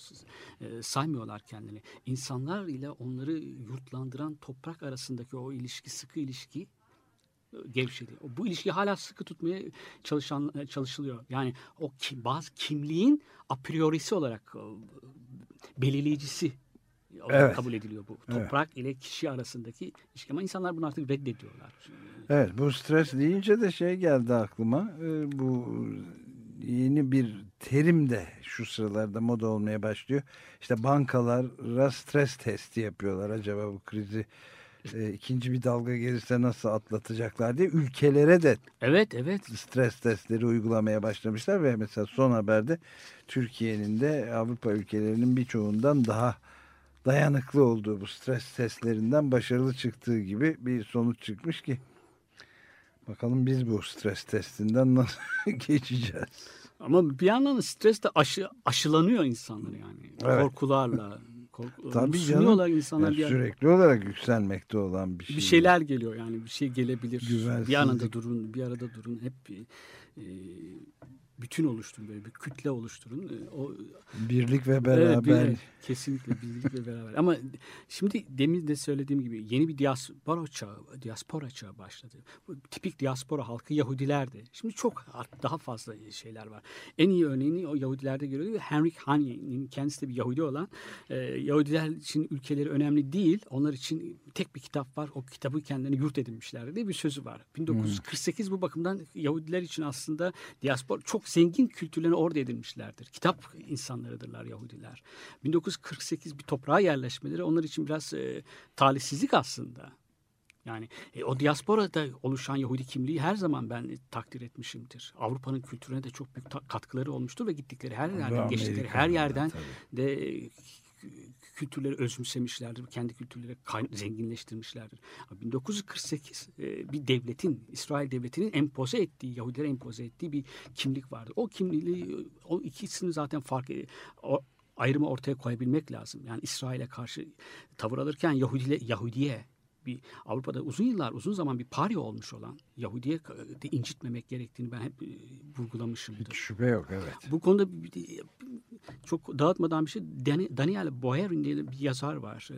S3: e, saymıyorlar kendini. İnsanlar ile onları yurtlandıran toprak arasındaki o ilişki, sıkı ilişki e, gevşedi. Bu ilişkiyi hala sıkı tutmaya çalışan e, çalışılıyor. Yani o ki, bazı kimliğin a priorisi olarak belirleyicisi olarak
S2: Evet.
S3: kabul ediliyor bu.
S2: Evet.
S3: Toprak ile kişi arasındaki ilişki. Ama insanlar bunu artık reddediyorlar.
S2: Evet bu stres deyince de şey geldi aklıma. Bu yeni bir terim de şu sıralarda moda olmaya başlıyor. İşte bankalara stres testi yapıyorlar. Acaba bu krizi e, ikinci bir dalga gelirse nasıl atlatacaklar diye ülkelere de
S3: Evet, evet.
S2: stres testleri uygulamaya başlamışlar ve mesela son haberde Türkiye'nin de Avrupa ülkelerinin birçoğundan daha dayanıklı olduğu bu stres testlerinden başarılı çıktığı gibi bir sonuç çıkmış ki bakalım biz bu stres testinden nasıl (laughs) geçeceğiz.
S3: Ama bir yandan da stres de aşı, aşılanıyor insanlar yani.
S2: Evet.
S3: Korkularla. Korku, (laughs)
S2: Tabii
S3: sunuyorlar
S2: canım.
S3: insanlar
S2: Yani
S3: bir,
S2: sürekli olarak yükselmekte olan bir şey.
S3: bir şeyler geliyor yani bir şey gelebilir. Bir
S2: Güvensizlik.
S3: anında durun, bir arada durun. Hep bir, e, bütün oluşturun böyle bir kütle oluşturun. E, O
S2: Birlik ve
S3: Evet,
S2: beraber.
S3: bir- evet, kesinlikle birlik ve beraber. Ama şimdi demin de söylediğim gibi yeni bir diaspora çağı, diaspora çağı başladı. Bu tipik diaspora halkı Yahudilerdi. Şimdi çok daha fazla şeyler var. En iyi örneğini o Yahudilerde görüyoruz. Henrik Hanye'nin kendisi de bir Yahudi olan e, Yahudiler için ülkeleri önemli değil. Onlar için tek bir kitap var. O kitabı kendilerine yurt edinmişlerdi diye bir sözü var. 1948 bu bakımdan Yahudiler için aslında diaspora çok zengin kültürlerini orada edinmişlerdir. Kitap insanlarıdırlar Yahudiler. 1948 bir toprağa yerleşmeleri onlar için biraz e, talihsizlik aslında. Yani e, o diasporada oluşan Yahudi kimliği her zaman ben e, takdir etmişimdir. Avrupa'nın kültürüne de çok büyük katkıları olmuştur ve gittikleri her yerden, geçtikleri her yerden
S2: tabii.
S3: de kültürleri özümsemişlerdir. Kendi kültürleri zenginleştirmişlerdir. Ama 1948 e, bir devletin, İsrail devletinin empoze ettiği, Yahudilere empoze ettiği bir kimlik vardı. O kimliği, o ikisini zaten fark e, o, ayrımı ortaya koyabilmek lazım. Yani İsrail'e karşı tavır alırken Yahudile, Yahudiye bir Avrupa'da uzun yıllar uzun zaman bir parya olmuş olan Yahudiye de incitmemek gerektiğini ben hep e, vurgulamışımdır.
S2: Hiç şüphe yok evet.
S3: Bu konuda çok dağıtmadan bir şey Dan- Daniel Boyarin diye bir yazar var.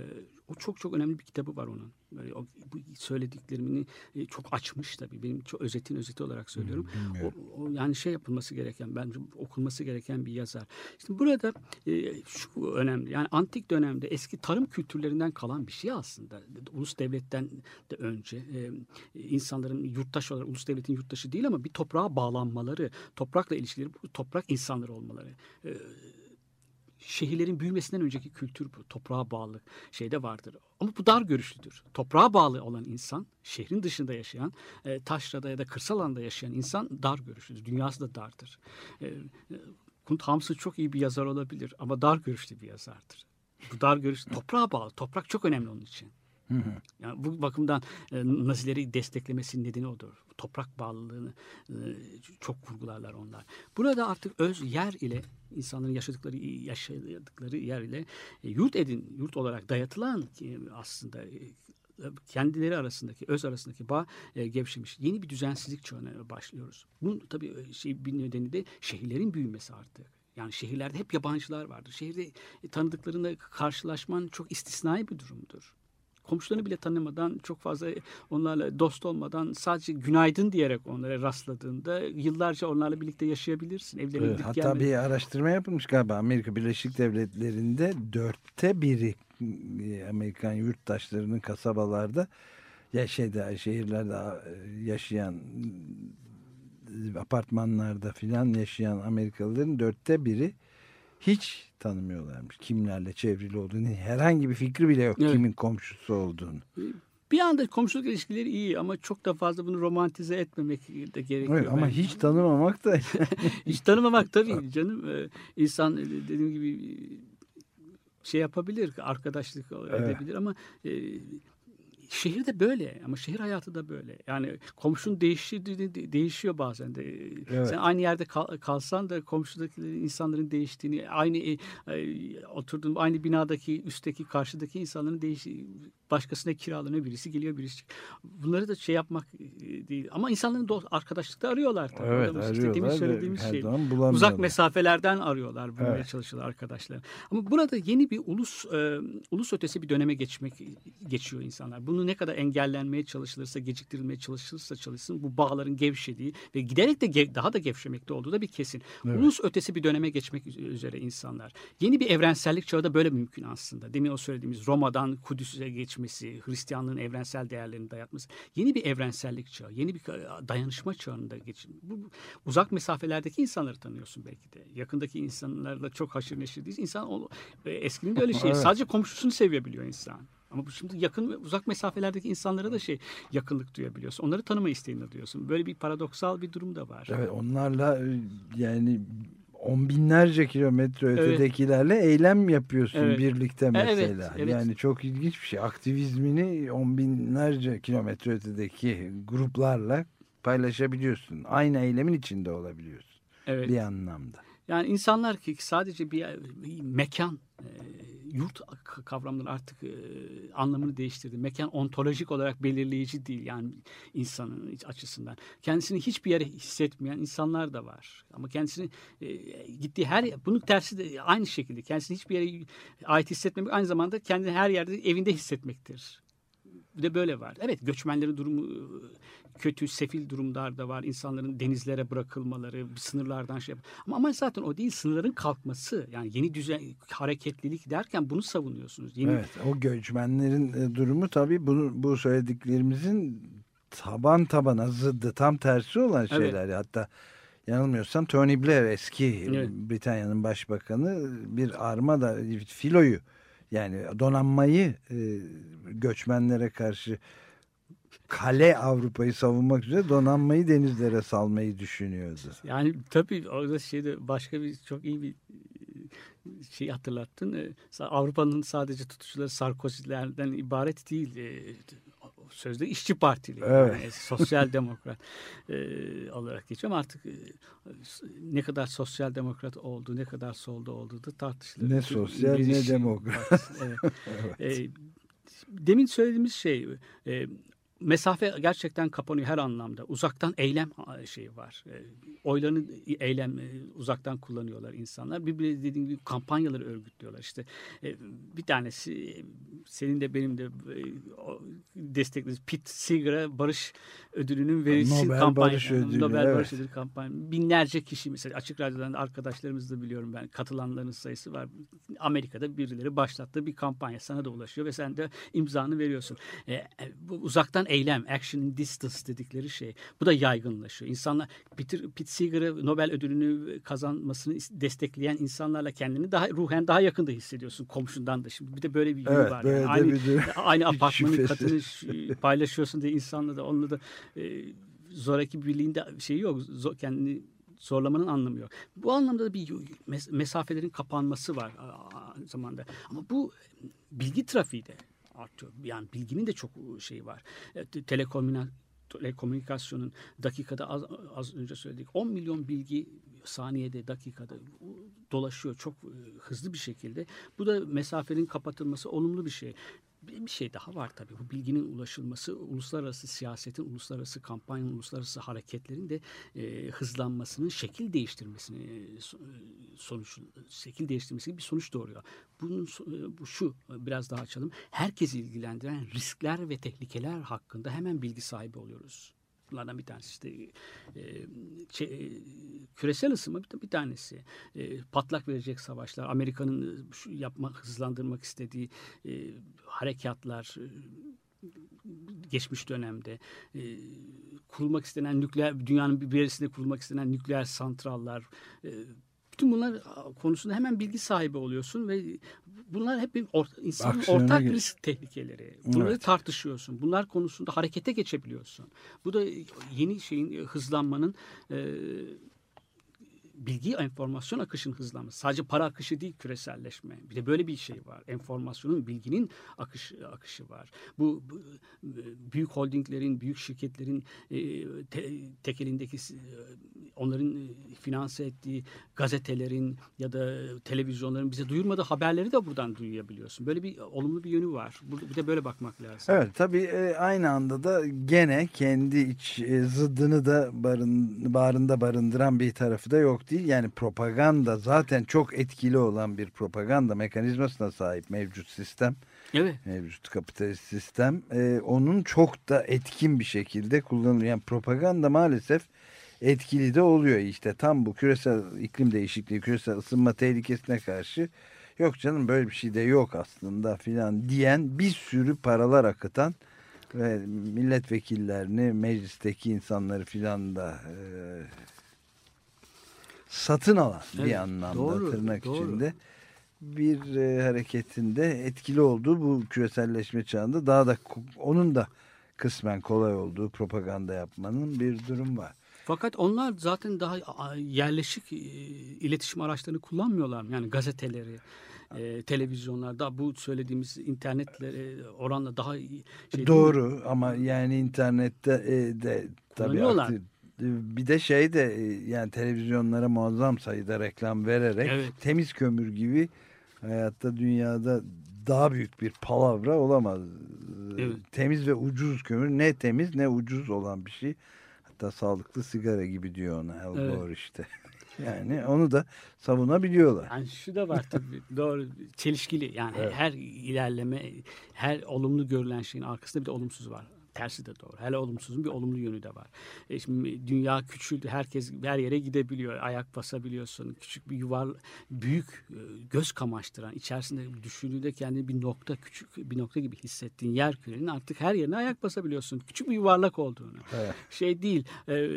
S3: O çok çok önemli bir kitabı var onun. Böyle o, bu söylediklerimi e, çok açmış tabii. Benim çok özetin özeti olarak söylüyorum. O, o yani şey yapılması gereken, bence okunması gereken bir yazar. İşte burada e, şu önemli. Yani antik dönemde eski tarım kültürlerinden kalan bir şey aslında. Ulus devletten de önce e, insanların yurttaş olarak ulus devletin yurttaşı değil ama bir toprağa bağlanmaları, toprakla ilişkileri, toprak insanları olmaları. E, şehirlerin büyümesinden önceki kültür bu. Toprağa bağlı şeyde vardır. Ama bu dar görüşlüdür. Toprağa bağlı olan insan, şehrin dışında yaşayan, e, taşrada ya da kırsal alanda yaşayan insan dar görüşlüdür. Dünyası da dardır. E, e, Kunt Hamsun çok iyi bir yazar olabilir ama dar görüşlü bir yazardır. Bu dar görüş toprağa bağlı. Toprak çok önemli onun için. Yani bu bakımdan e, Nazileri desteklemesinin nedeni odur. Toprak bağlılığını e, çok vurgularlar onlar. Burada artık öz yer ile insanların yaşadıkları yaşadıkları yer ile e, yurt edin yurt olarak dayatılan e, aslında e, kendileri arasındaki öz arasındaki bağ e, gevşemiş. Yeni bir düzensizlik çağına başlıyoruz. Bunun tabii e, şey bir nedeni de şehirlerin büyümesi artık. Yani şehirlerde hep yabancılar vardır. Şehirde e, tanıdıklarında karşılaşman çok istisnai bir durumdur komşularını bile tanımadan çok fazla onlarla dost olmadan sadece günaydın diyerek onlara rastladığında yıllarca onlarla birlikte yaşayabilirsin. Evlerine
S2: Evet, hatta
S3: gelme-
S2: bir araştırma yapılmış galiba Amerika Birleşik Devletleri'nde dörtte biri e, Amerikan yurttaşlarının kasabalarda ya şeyde şehirlerde e, yaşayan apartmanlarda filan yaşayan Amerikalıların dörtte biri hiç tanımıyorlarmış. Kimlerle çevrili olduğunu herhangi bir fikri bile yok
S3: Evet.
S2: kimin komşusu olduğunu.
S3: bir anda komşuluk ilişkileri iyi ama çok da fazla bunu romantize etmemek de gerekiyor.
S2: Evet, ama
S3: bence.
S2: hiç tanımamak da (laughs)
S3: Hiç tanımamak tabii (laughs) canım. Ee, insan e, dediğim gibi e, şey yapabilir, arkadaşlık edebilir ama e, şehir de böyle ama şehir hayatı da böyle. Yani komşun değişiyor, değişiyor bazen de.
S2: Evet.
S3: Sen aynı yerde kal- kalsan da komşudaki insanların değiştiğini, aynı e, oturduğun aynı binadaki üstteki karşıdaki insanların değişi başkasına kiralanıyor birisi geliyor birisi. Bunları da şey yapmak e, değil ama insanların dost, arkadaşlıkta arıyorlar tabii.
S2: evet arıyorlar ve
S3: söylediğimiz şey. Uzak mesafelerden arıyorlar bulmaya
S2: Evet.
S3: çalışıyorlar arkadaşlar. Ama burada yeni bir ulus e, ulus ötesi bir döneme geçmek geçiyor insanlar. Bunu ne kadar engellenmeye çalışılırsa, geciktirilmeye çalışılırsa çalışsın bu bağların gevşediği ve giderek de gev- daha da gevşemekte olduğu da bir kesin.
S2: Evet.
S3: Ulus ötesi bir döneme geçmek üzere insanlar. Yeni bir evrensellik çağı da böyle mümkün aslında. Demin o söylediğimiz Roma'dan Kudüs'e geçmesi, Hristiyanlığın evrensel değerlerini dayatması. Yeni bir evrensellik çağı, yeni bir dayanışma çağında geçin. Bu bu uzak mesafelerdeki insanları tanıyorsun belki de. Yakındaki insanlarla çok haşır neşir değiliz. İnsan o, e, eskinin de öyle şey. (laughs)
S2: Evet.
S3: Sadece komşusunu sevebiliyor insan. Ama bu şimdi yakın ve uzak mesafelerdeki insanlara da şey yakınlık duyabiliyorsun. Onları tanıma isteğini duyuyorsun. Böyle bir paradoksal bir durum da var.
S2: Evet onlarla e, yani on binlerce kilometre
S3: Evet.
S2: ötedekilerle eylem yapıyorsun
S3: Evet.
S2: birlikte
S3: Evet,
S2: mesela.
S3: evet.
S2: Yani çok ilginç bir şey. Aktivizmini on binlerce kilometre ötedeki gruplarla paylaşabiliyorsun. Aynı eylemin içinde olabiliyorsun
S3: Evet.
S2: bir anlamda.
S3: Yani insanlar ki sadece bir, bir mekan, e, yurt kavramları artık e, anlamını değiştirdi. Mekan ontolojik olarak belirleyici değil yani insanın açısından. Kendisini hiçbir yere hissetmeyen insanlar da var. Ama kendisini e, gittiği her bunun tersi de aynı şekilde kendisini hiçbir yere ait hissetmemek aynı zamanda kendini her yerde evinde hissetmektir. Bir de böyle var. Evet göçmenlerin durumu kötü, sefil durumlar da var. İnsanların denizlere bırakılmaları, sınırlardan şey Ama amaç zaten o değil. Sınırların kalkması. Yani yeni düzen, hareketlilik derken bunu savunuyorsunuz. Yeni,
S2: Evet o göçmenlerin e, durumu tabii bunu, bu söylediklerimizin taban tabana zıddı tam tersi olan
S3: Evet.
S2: şeyler. Hatta yanılmıyorsam Tony Blair eski
S3: Evet.
S2: Britanya'nın başbakanı bir armada filoyu yani donanmayı e, göçmenlere karşı kale Avrupa'yı savunmak üzere donanmayı denizlere salmayı düşünüyordu.
S3: Yani tabii orada şeyde başka bir çok iyi bir e, şey hatırlattın. Ee, Avrupa'nın sadece tutuşları Sarkozy'lerden ibaret değil. Ee, Sözde işçi partili,
S2: Evet.
S3: yani sosyal demokrat e, olarak geçiyor ama artık e, ne kadar sosyal demokrat oldu, ne kadar solda olduğu da tartışılır.
S2: Ne sosyal, ne
S3: İngiliz
S2: demokrat. (laughs)
S3: Evet. E, demin söylediğimiz şey e, mesafe gerçekten kapanıyor her anlamda. Uzaktan eylem şeyi var. E, oylarını eylem e, uzaktan kullanıyorlar insanlar. Bir, bir dediğim gibi kampanyaları örgütlüyorlar. İşte e, bir tanesi e, senin de benim de e, desteklediğimiz Pete Seeger'a barış ödülünün verilsin
S2: Nobel
S3: kampanya.
S2: Barış Ödülü,
S3: Nobel
S2: evet.
S3: Barış Ödülü kampanya. Binlerce kişi mesela açık radyodan da arkadaşlarımız da biliyorum ben katılanların sayısı var. Amerika'da birileri başlattığı bir kampanya sana da ulaşıyor ve sen de imzanı veriyorsun. E, e, bu uzaktan eylem, action in distance dedikleri şey. Bu da yaygınlaşıyor. İnsanlar Peter, Pete Seeger'ı Nobel ödülünü kazanmasını destekleyen insanlarla kendini daha ruhen daha yakında hissediyorsun komşundan da. Şimdi bir de böyle bir yönü
S2: Evet,
S3: var. Yani aynı,
S2: bir (laughs)
S3: aynı (laughs) apartmanın katını paylaşıyorsun diye insanla da onunla da e, zoraki birliğinde şey yok. Zo- kendini Zorlamanın anlamı yok. Bu anlamda da bir mes- mesafelerin kapanması var zamanda. Ama bu bilgi trafiği de artıyor. Yani bilginin de çok şeyi var. E, telekomünikasyonun dakikada az, az önce söyledik 10 milyon bilgi saniyede dakikada dolaşıyor çok e, hızlı bir şekilde. Bu da mesafenin kapatılması olumlu bir şey. Bir şey daha var tabii. Bu bilginin ulaşılması, uluslararası siyasetin, uluslararası kampanyanın, uluslararası hareketlerin de e, hızlanmasının, şekil değiştirmesini e, sonuç, şekil değiştirmesi gibi bir sonuç doğuruyor. Bunun e, bu şu biraz daha açalım. Herkesi ilgilendiren riskler ve tehlikeler hakkında hemen bilgi sahibi oluyoruz. Bunlardan bir tanesi işte e, şey, küresel ısınma bir, bir tanesi. E, patlak verecek savaşlar, Amerika'nın şu yapmak, hızlandırmak istediği e, harekatlar, e, geçmiş dönemde e, kurulmak istenen nükleer dünyanın bir birisinde kurulmak istenen nükleer santrallar e, bütün bunlar konusunda hemen bilgi sahibi oluyorsun ve bunlar hep bir or, insanın Aksiyona ortak geç. risk tehlikeleri. Bunları evet. tartışıyorsun. Bunlar konusunda harekete geçebiliyorsun. Bu da yeni şeyin hızlanmanın e, bilgi enformasyon akışının hızlanması. Sadece para akışı değil küreselleşme. Bir de böyle bir şey var. Enformasyonun, bilginin akış, akışı var. Bu, bu büyük holdinglerin, büyük şirketlerin e, te, tekelindeki e, onların e, finanse ettiği gazetelerin ya da televizyonların bize duyurmadığı haberleri de buradan duyabiliyorsun. Böyle bir olumlu bir yönü var. Bir de böyle bakmak lazım.
S2: Evet tabii e, aynı anda da gene kendi iç zıddını da barın, barında barındıran bir tarafı da yok değil. Yani propaganda zaten çok etkili olan bir propaganda mekanizmasına sahip mevcut sistem.
S3: Evet.
S2: Mevcut kapitalist sistem. Ee, onun çok da etkin bir şekilde kullanılıyor. Yani propaganda maalesef etkili de oluyor. İşte tam bu küresel iklim değişikliği, küresel ısınma tehlikesine karşı yok canım böyle bir şey de yok aslında filan diyen bir sürü paralar akıtan ve milletvekillerini, meclisteki insanları filan da e, satın alan evet, bir anlamda doğru, tırnak doğru. içinde bir e, hareketinde etkili olduğu bu küreselleşme çağında daha da onun da kısmen kolay olduğu propaganda yapmanın bir durum var.
S3: Fakat onlar zaten daha yerleşik e, iletişim araçlarını kullanmıyorlar. Yani gazeteleri, e, televizyonlarda bu söylediğimiz internetlere oranla daha
S2: şey Doğru ama yani internette e, de tabii aktif, bir de şey de e, yani televizyonlara muazzam sayıda reklam vererek evet. temiz kömür gibi hayatta dünyada daha büyük bir palavra olamaz. Evet. Temiz ve ucuz kömür ne temiz ne ucuz olan bir şey. Hatta sağlıklı sigara gibi diyor ona Al evet. Gore işte. (laughs) Yani onu da savunabiliyorlar.
S3: Yani şu da var tabii (laughs) doğru çelişkili yani evet. her ilerleme her olumlu görülen şeyin arkasında bir de olumsuz var tersi de doğru. Hele olumsuzun bir olumlu yönü de var. E şimdi dünya küçüldü. Herkes her yere gidebiliyor. Ayak basabiliyorsun. Küçük bir yuvar, büyük e, göz kamaştıran, içerisinde düşündüğünde kendini bir nokta, küçük bir nokta gibi hissettiğin yer kürenin artık her yerine ayak basabiliyorsun. Küçük bir yuvarlak olduğunu. Evet. Şey değil, e,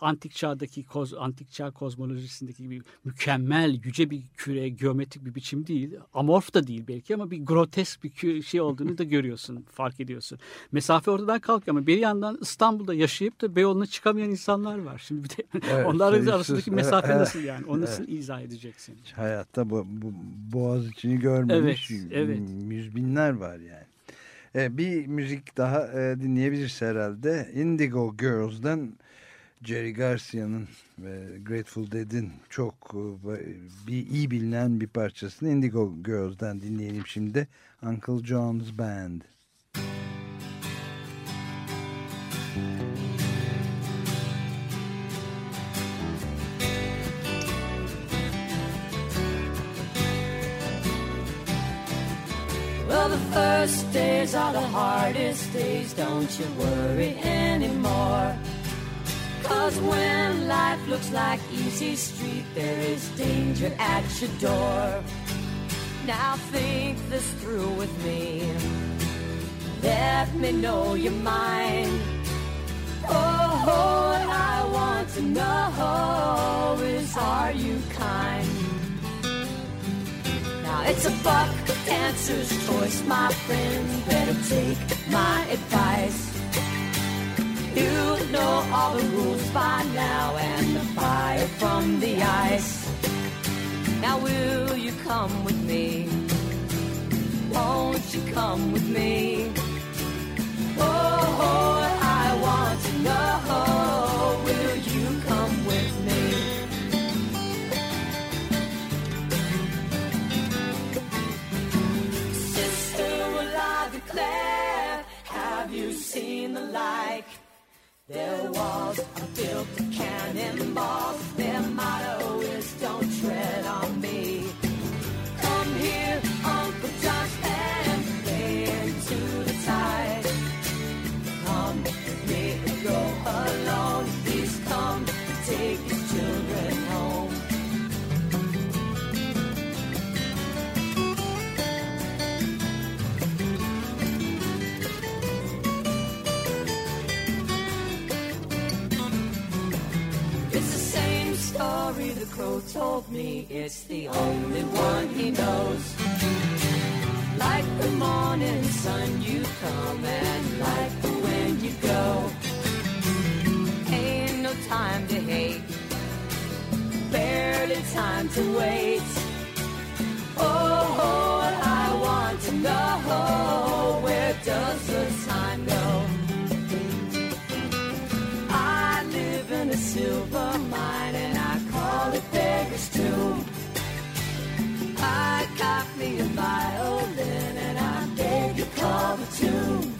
S3: antik çağdaki, koz, antik çağ kozmolojisindeki gibi mükemmel, yüce bir küre, geometrik bir biçim değil. Amorf da değil belki ama bir grotesk bir şey olduğunu da görüyorsun, fark ediyorsun. Mesafe mesafe ortadan kalkıyor ama bir yandan İstanbul'da yaşayıp da Beyoğlu'na çıkamayan insanlar var. Şimdi bir de evet, (laughs) onlar arasındaki mesafe (laughs) nasıl yani? Onu nasıl evet. izah edeceksin?
S2: Hayatta bu, bu boğaz içini görmemiş evet, evet. yüz binler var yani. Ee, bir müzik daha e, dinleyebiliriz herhalde. Indigo Girls'dan Jerry Garcia'nın ve Grateful Dead'in çok e, bir iyi bilinen bir parçasını Indigo Girls'dan dinleyelim şimdi. Uncle John's Band.
S4: Well, the first days are the hardest days, don't you worry anymore. Cause when life looks like easy street, there is danger at your door. Now think this through with me. Let me know your mind. Oh, what I want to know is are you kind? Now it's a buck dancer's choice, my friend. Better take my advice. You know all the rules by now, and the fire
S5: from the ice. Now will you come with me? Won't you come with me? Oh, I want to know, will you come with me? Sister, will I declare, have you seen the like? Their walls are built of cannonballs. Their motto is told me. It's the only one he knows. Like the morning sun, you come, and like the wind, you go. Ain't no time to hate, barely time to wait. Oh, I want to know where does the time go? I live in a silver mine it Beggar's I got me a violin and I beg you call the tune.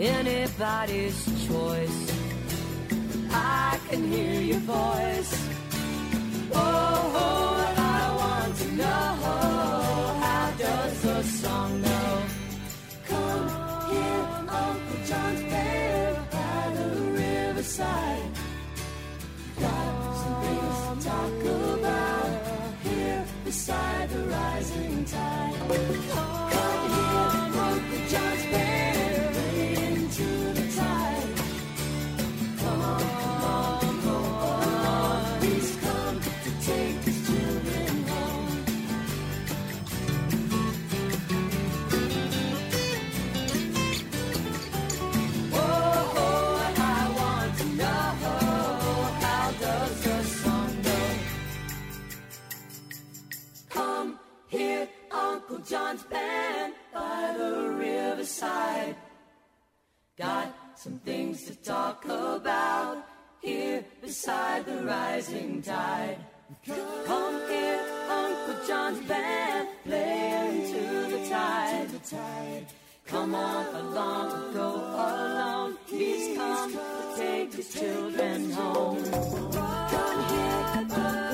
S5: Anybody's choice. I can hear your voice. Oh, I want to know how does the song go? Come here, Uncle John's band by the riverside. Talk about here beside the rising tide. Come John's band by the riverside. Got some things to talk about here beside the rising tide. Come here, Uncle John's band, play into the tide. Come on along, go along. He's come to take his children home. Come here,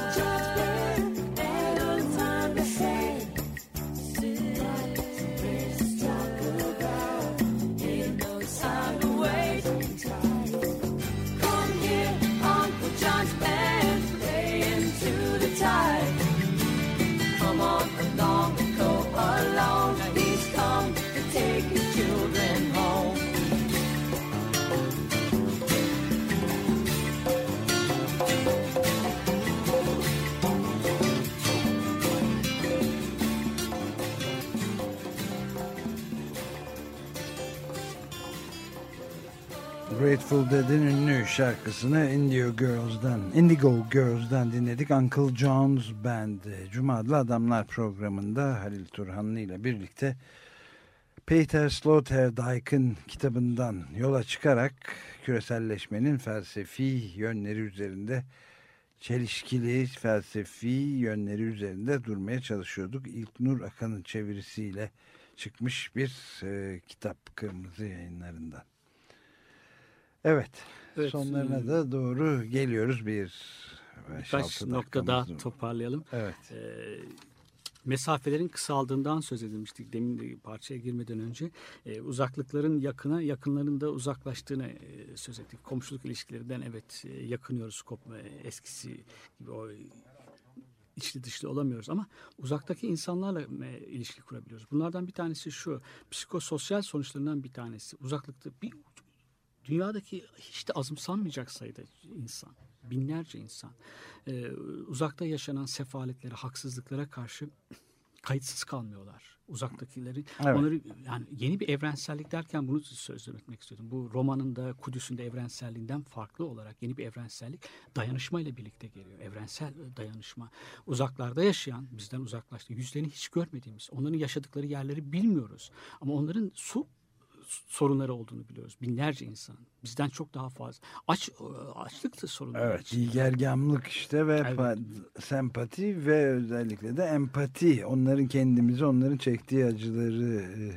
S2: Grateful Dead'in ünlü şarkısını Indigo Girls'dan, Indigo Girls'dan dinledik. Uncle John's Band, Cuma adlı Adamlar programında Halil Turhanlı ile birlikte Peter Sloterdijk'ın kitabından yola çıkarak küreselleşmenin felsefi yönleri üzerinde çelişkili felsefi yönleri üzerinde durmaya çalışıyorduk. İlknur Akan'ın çevirisiyle çıkmış bir e, kitap kırmızı yayınlarından. Evet,
S3: Evet,
S2: sonlarına
S3: e,
S2: da doğru geliyoruz bir
S3: Birkaç nokta daha toparlayalım.
S2: Evet.
S3: Ee, mesafelerin kısaldığından söz edilmiştik demin de parçaya girmeden önce. Ee, uzaklıkların yakına, yakınların da uzaklaştığını e, söz ettik. Komşuluk ilişkilerinden evet e, yakınıyoruz kopma eskisi gibi o içli dışlı olamıyoruz ama uzaktaki insanlarla e, ilişki kurabiliyoruz. Bunlardan bir tanesi şu psikososyal sonuçlarından bir tanesi uzaklıkta bir dünyadaki hiç de azımsanmayacak sayıda insan binlerce insan e, uzakta yaşanan sefaletlere, haksızlıklara karşı kayıtsız kalmıyorlar. Uzaktakileri
S2: Evet.
S3: onları yani yeni bir evrensellik derken bunu sözlemek istiyordum. Bu romanın da Kudüs'ün de evrenselliğinden farklı olarak yeni bir evrensellik dayanışma ile birlikte geliyor. Evrensel dayanışma. Uzaklarda yaşayan, bizden uzaklaştı, yüzlerini hiç görmediğimiz, onların yaşadıkları yerleri bilmiyoruz. Ama onların su sorunları olduğunu biliyoruz. Binlerce insan. Bizden çok daha fazla. Aç, açlık da sorunları.
S2: Evet, ilgergamlık işte ve
S3: Evet.
S2: pa- sempati ve özellikle de empati. Onların kendimizi, onların çektiği acıları e,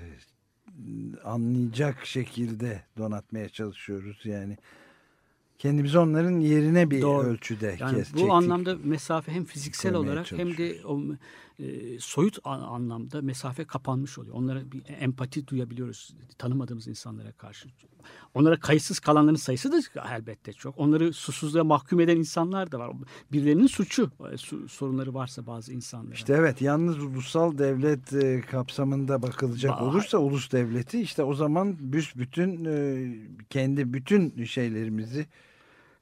S2: anlayacak şekilde donatmaya çalışıyoruz. Yani kendimizi onların yerine bir
S3: Doğru.
S2: ölçüde
S3: Yani
S2: kes,
S3: bu
S2: çektik.
S3: anlamda mesafe hem fiziksel
S2: koymaya
S3: olarak hem de o e, soyut an- anlamda mesafe kapanmış oluyor. Onlara bir empati duyabiliyoruz tanımadığımız insanlara karşı. Onlara kayıtsız kalanların sayısı da elbette çok. Onları susuzluğa mahkum eden insanlar da var. Birilerinin suçu, e, sorunları varsa bazı insanlara.
S2: İşte evet yalnız ulusal devlet e, kapsamında bakılacak
S3: Ba-
S2: olursa ulus devleti işte o zaman büsbütün e, kendi bütün şeylerimizi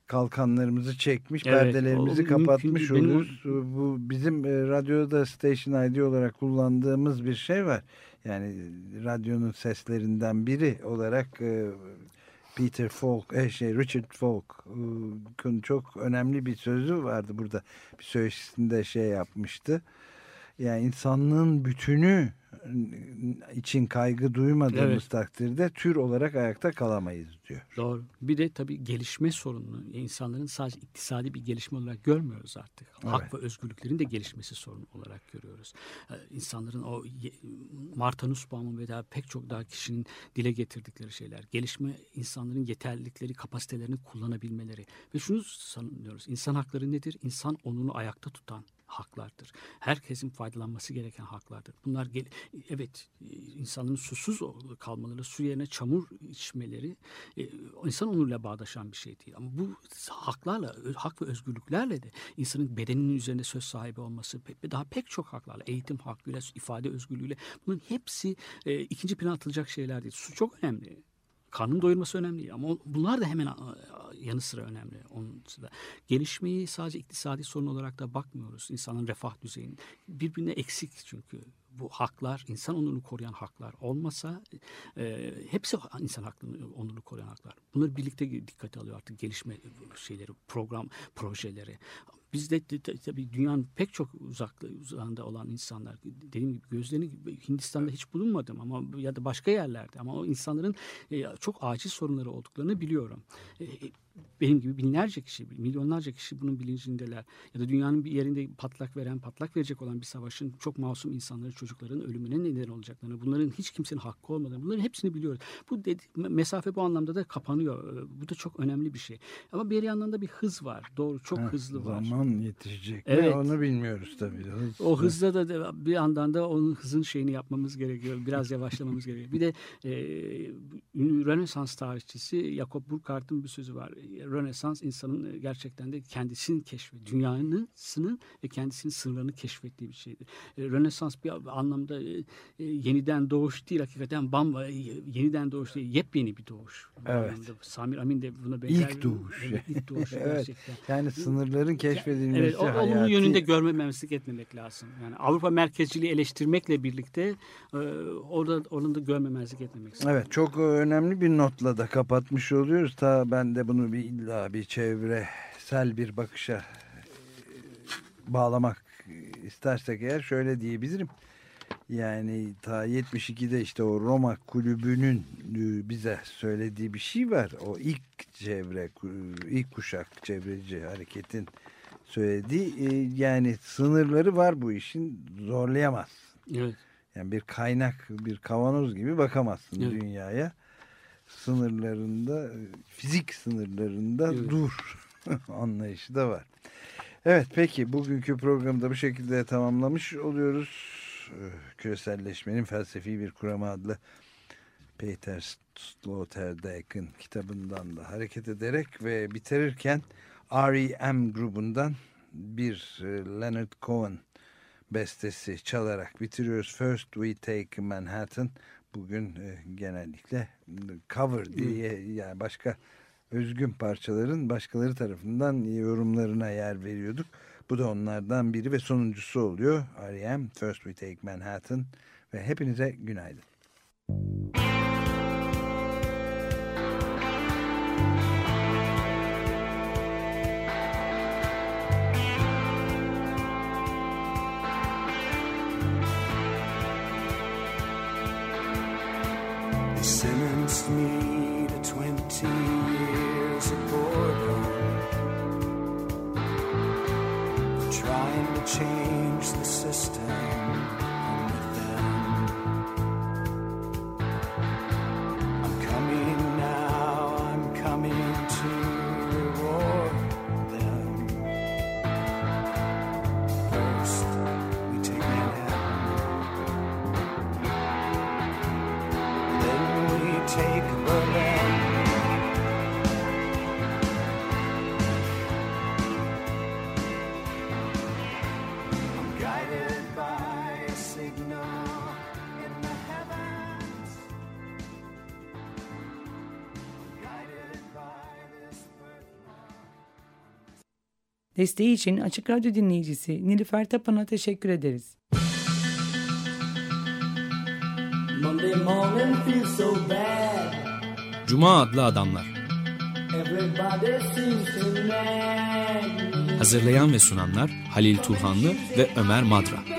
S2: kalkanlarımızı çekmiş,
S3: Evet,
S2: perdelerimizi
S3: o mümkün
S2: kapatmış
S3: değil. Benim
S2: oluruz. Bu bizim e, radyoda Station ID olarak kullandığımız bir şey var. Yani radyonun seslerinden biri olarak e, Peter Falk, e, şey Richard Falk'un çok önemli bir sözü vardı burada. Bir söyleşisinde şey yapmıştı. Yani insanlığın bütünü için kaygı duymadığımız
S3: Evet.
S2: takdirde tür olarak ayakta kalamayız diyor.
S3: Doğru. Bir de tabii gelişme sorununu insanların sadece iktisadi bir gelişme olarak görmüyoruz artık. Hak
S2: Evet.
S3: ve özgürlüklerin de gelişmesi sorunu olarak görüyoruz. Ee, İnsanların o Martha Nussbaum'un ve daha pek çok daha kişinin dile getirdikleri şeyler. Gelişme insanların yeterlilikleri, kapasitelerini kullanabilmeleri. Ve şunu sanıyoruz. İnsan hakları nedir? İnsan onunu ayakta tutan haklardır. Herkesin faydalanması gereken haklardır. Bunlar gel evet e, insanların susuz kalmaları, su yerine çamur içmeleri e, insan onuruyla bağdaşan bir şey değil. Ama bu haklarla, hak ve özgürlüklerle de insanın bedeninin üzerinde söz sahibi olması ve daha pek çok haklarla, eğitim hakkıyla, ifade özgürlüğüyle bunun hepsi e, ikinci plana atılacak şeyler değil. Su çok önemli. Karnın doyurması önemli ama bunlar da hemen yanı sıra önemli. Onun dışında gelişmeyi sadece iktisadi sorun olarak da bakmıyoruz. İnsanın refah düzeyinin birbirine eksik çünkü bu haklar, insan onurunu koruyan haklar olmasa e, hepsi insan hakkını, onurunu koruyan haklar. Bunları birlikte dikkate alıyor artık gelişme şeyleri, program, projeleri. Biz de, de- tabii dünyanın pek çok uzak, uzağında olan insanlar dediğim gibi gözlerini Hindistan'da hiç bulunmadım ama ya da başka yerlerde ama o insanların e, çok acil sorunları olduklarını biliyorum. E, benim gibi binlerce kişi, milyonlarca kişi bunun bilincindeler. Ya da dünyanın bir yerinde patlak veren, patlak verecek olan bir savaşın çok masum insanların, çocukların ölümüne neden olacaklarını, bunların hiç kimsenin hakkı olmadığını, bunların hepsini biliyoruz. Bu dedi, mesafe bu anlamda da kapanıyor. E, Bu da çok önemli bir şey. Ama bir yandan da bir hız var. Doğru, çok
S2: Heh,
S3: hızlı var.
S2: Zaman yetişecek mi
S3: Evet.
S2: onu bilmiyoruz tabii. Hız-
S3: O hızla da bir yandan da onun hızın şeyini yapmamız gerekiyor. Biraz yavaşlamamız gerekiyor. Bir de e, Rönesans tarihçisi Jakob Burckhardt'ın bir sözü var. Rönesans insanın e, gerçekten de kendisini keşfet, dünyanın ve kendisinin sınırlarını keşfettiği bir şeydir. E, Rönesans bir anlamda e, yeniden doğuş değil, hakikaten bamba yeniden doğuş değil, yepyeni bir doğuş.
S2: Evet.
S3: anlamda Samir Amin de buna benzer.
S2: İlk doğuş.
S3: Evet, ilk doğuş (laughs)
S2: Evet.
S3: gerçekten.
S2: Yani sınırların keşfedilmesi
S3: Evet, o, olumlu
S2: hayati-
S3: yönünde görmemezlik etmemek lazım. Yani Avrupa merkezciliği eleştirmekle birlikte orada onun da görmemezlik etmemek lazım.
S2: Evet çok önemli bir notla da kapatmış oluyoruz. Ta ben de bunu bir illa bir çevresel bir bakışa e, bağlamak istersek eğer şöyle diyebilirim. Yani ta 72'de işte o Roma kulübünün e, bize söylediği bir şey var. O ilk çevre, ilk kuşak çevreci hareketin söylediği e, yani sınırları var bu işin zorlayamaz.
S3: Evet.
S2: Yani bir kaynak, bir kavanoz gibi bakamazsın
S3: Evet.
S2: dünyaya. Sınırlarında, fizik sınırlarında
S3: Evet.
S2: dur (laughs) anlayışı da var. Evet peki bugünkü programı da bu şekilde tamamlamış oluyoruz. Ee, Küreselleşmenin felsefi bir kuramı adlı Peter Sloterdijk'ın kitabından da hareket ederek ve bitirirken R.E.M. grubundan bir e, Leonard Cohen bestesi çalarak bitiriyoruz. First We Take Manhattan. Bugün e, genellikle cover diye yani başka özgün parçaların başkaları tarafından yorumlarına yer veriyorduk. Bu da onlardan biri ve sonuncusu oluyor. R.E.M. First We Take Manhattan ve hepinize günaydın.
S6: They sentenced me to 20 years of boredom. Trying to change the system
S1: Desteği için Açık Radyo dinleyicisi Nilüfer Tapan'a teşekkür ederiz.
S7: Cuma adlı adamlar. Hazırlayan ve sunanlar Halil Turhanlı ve Ömer Madra.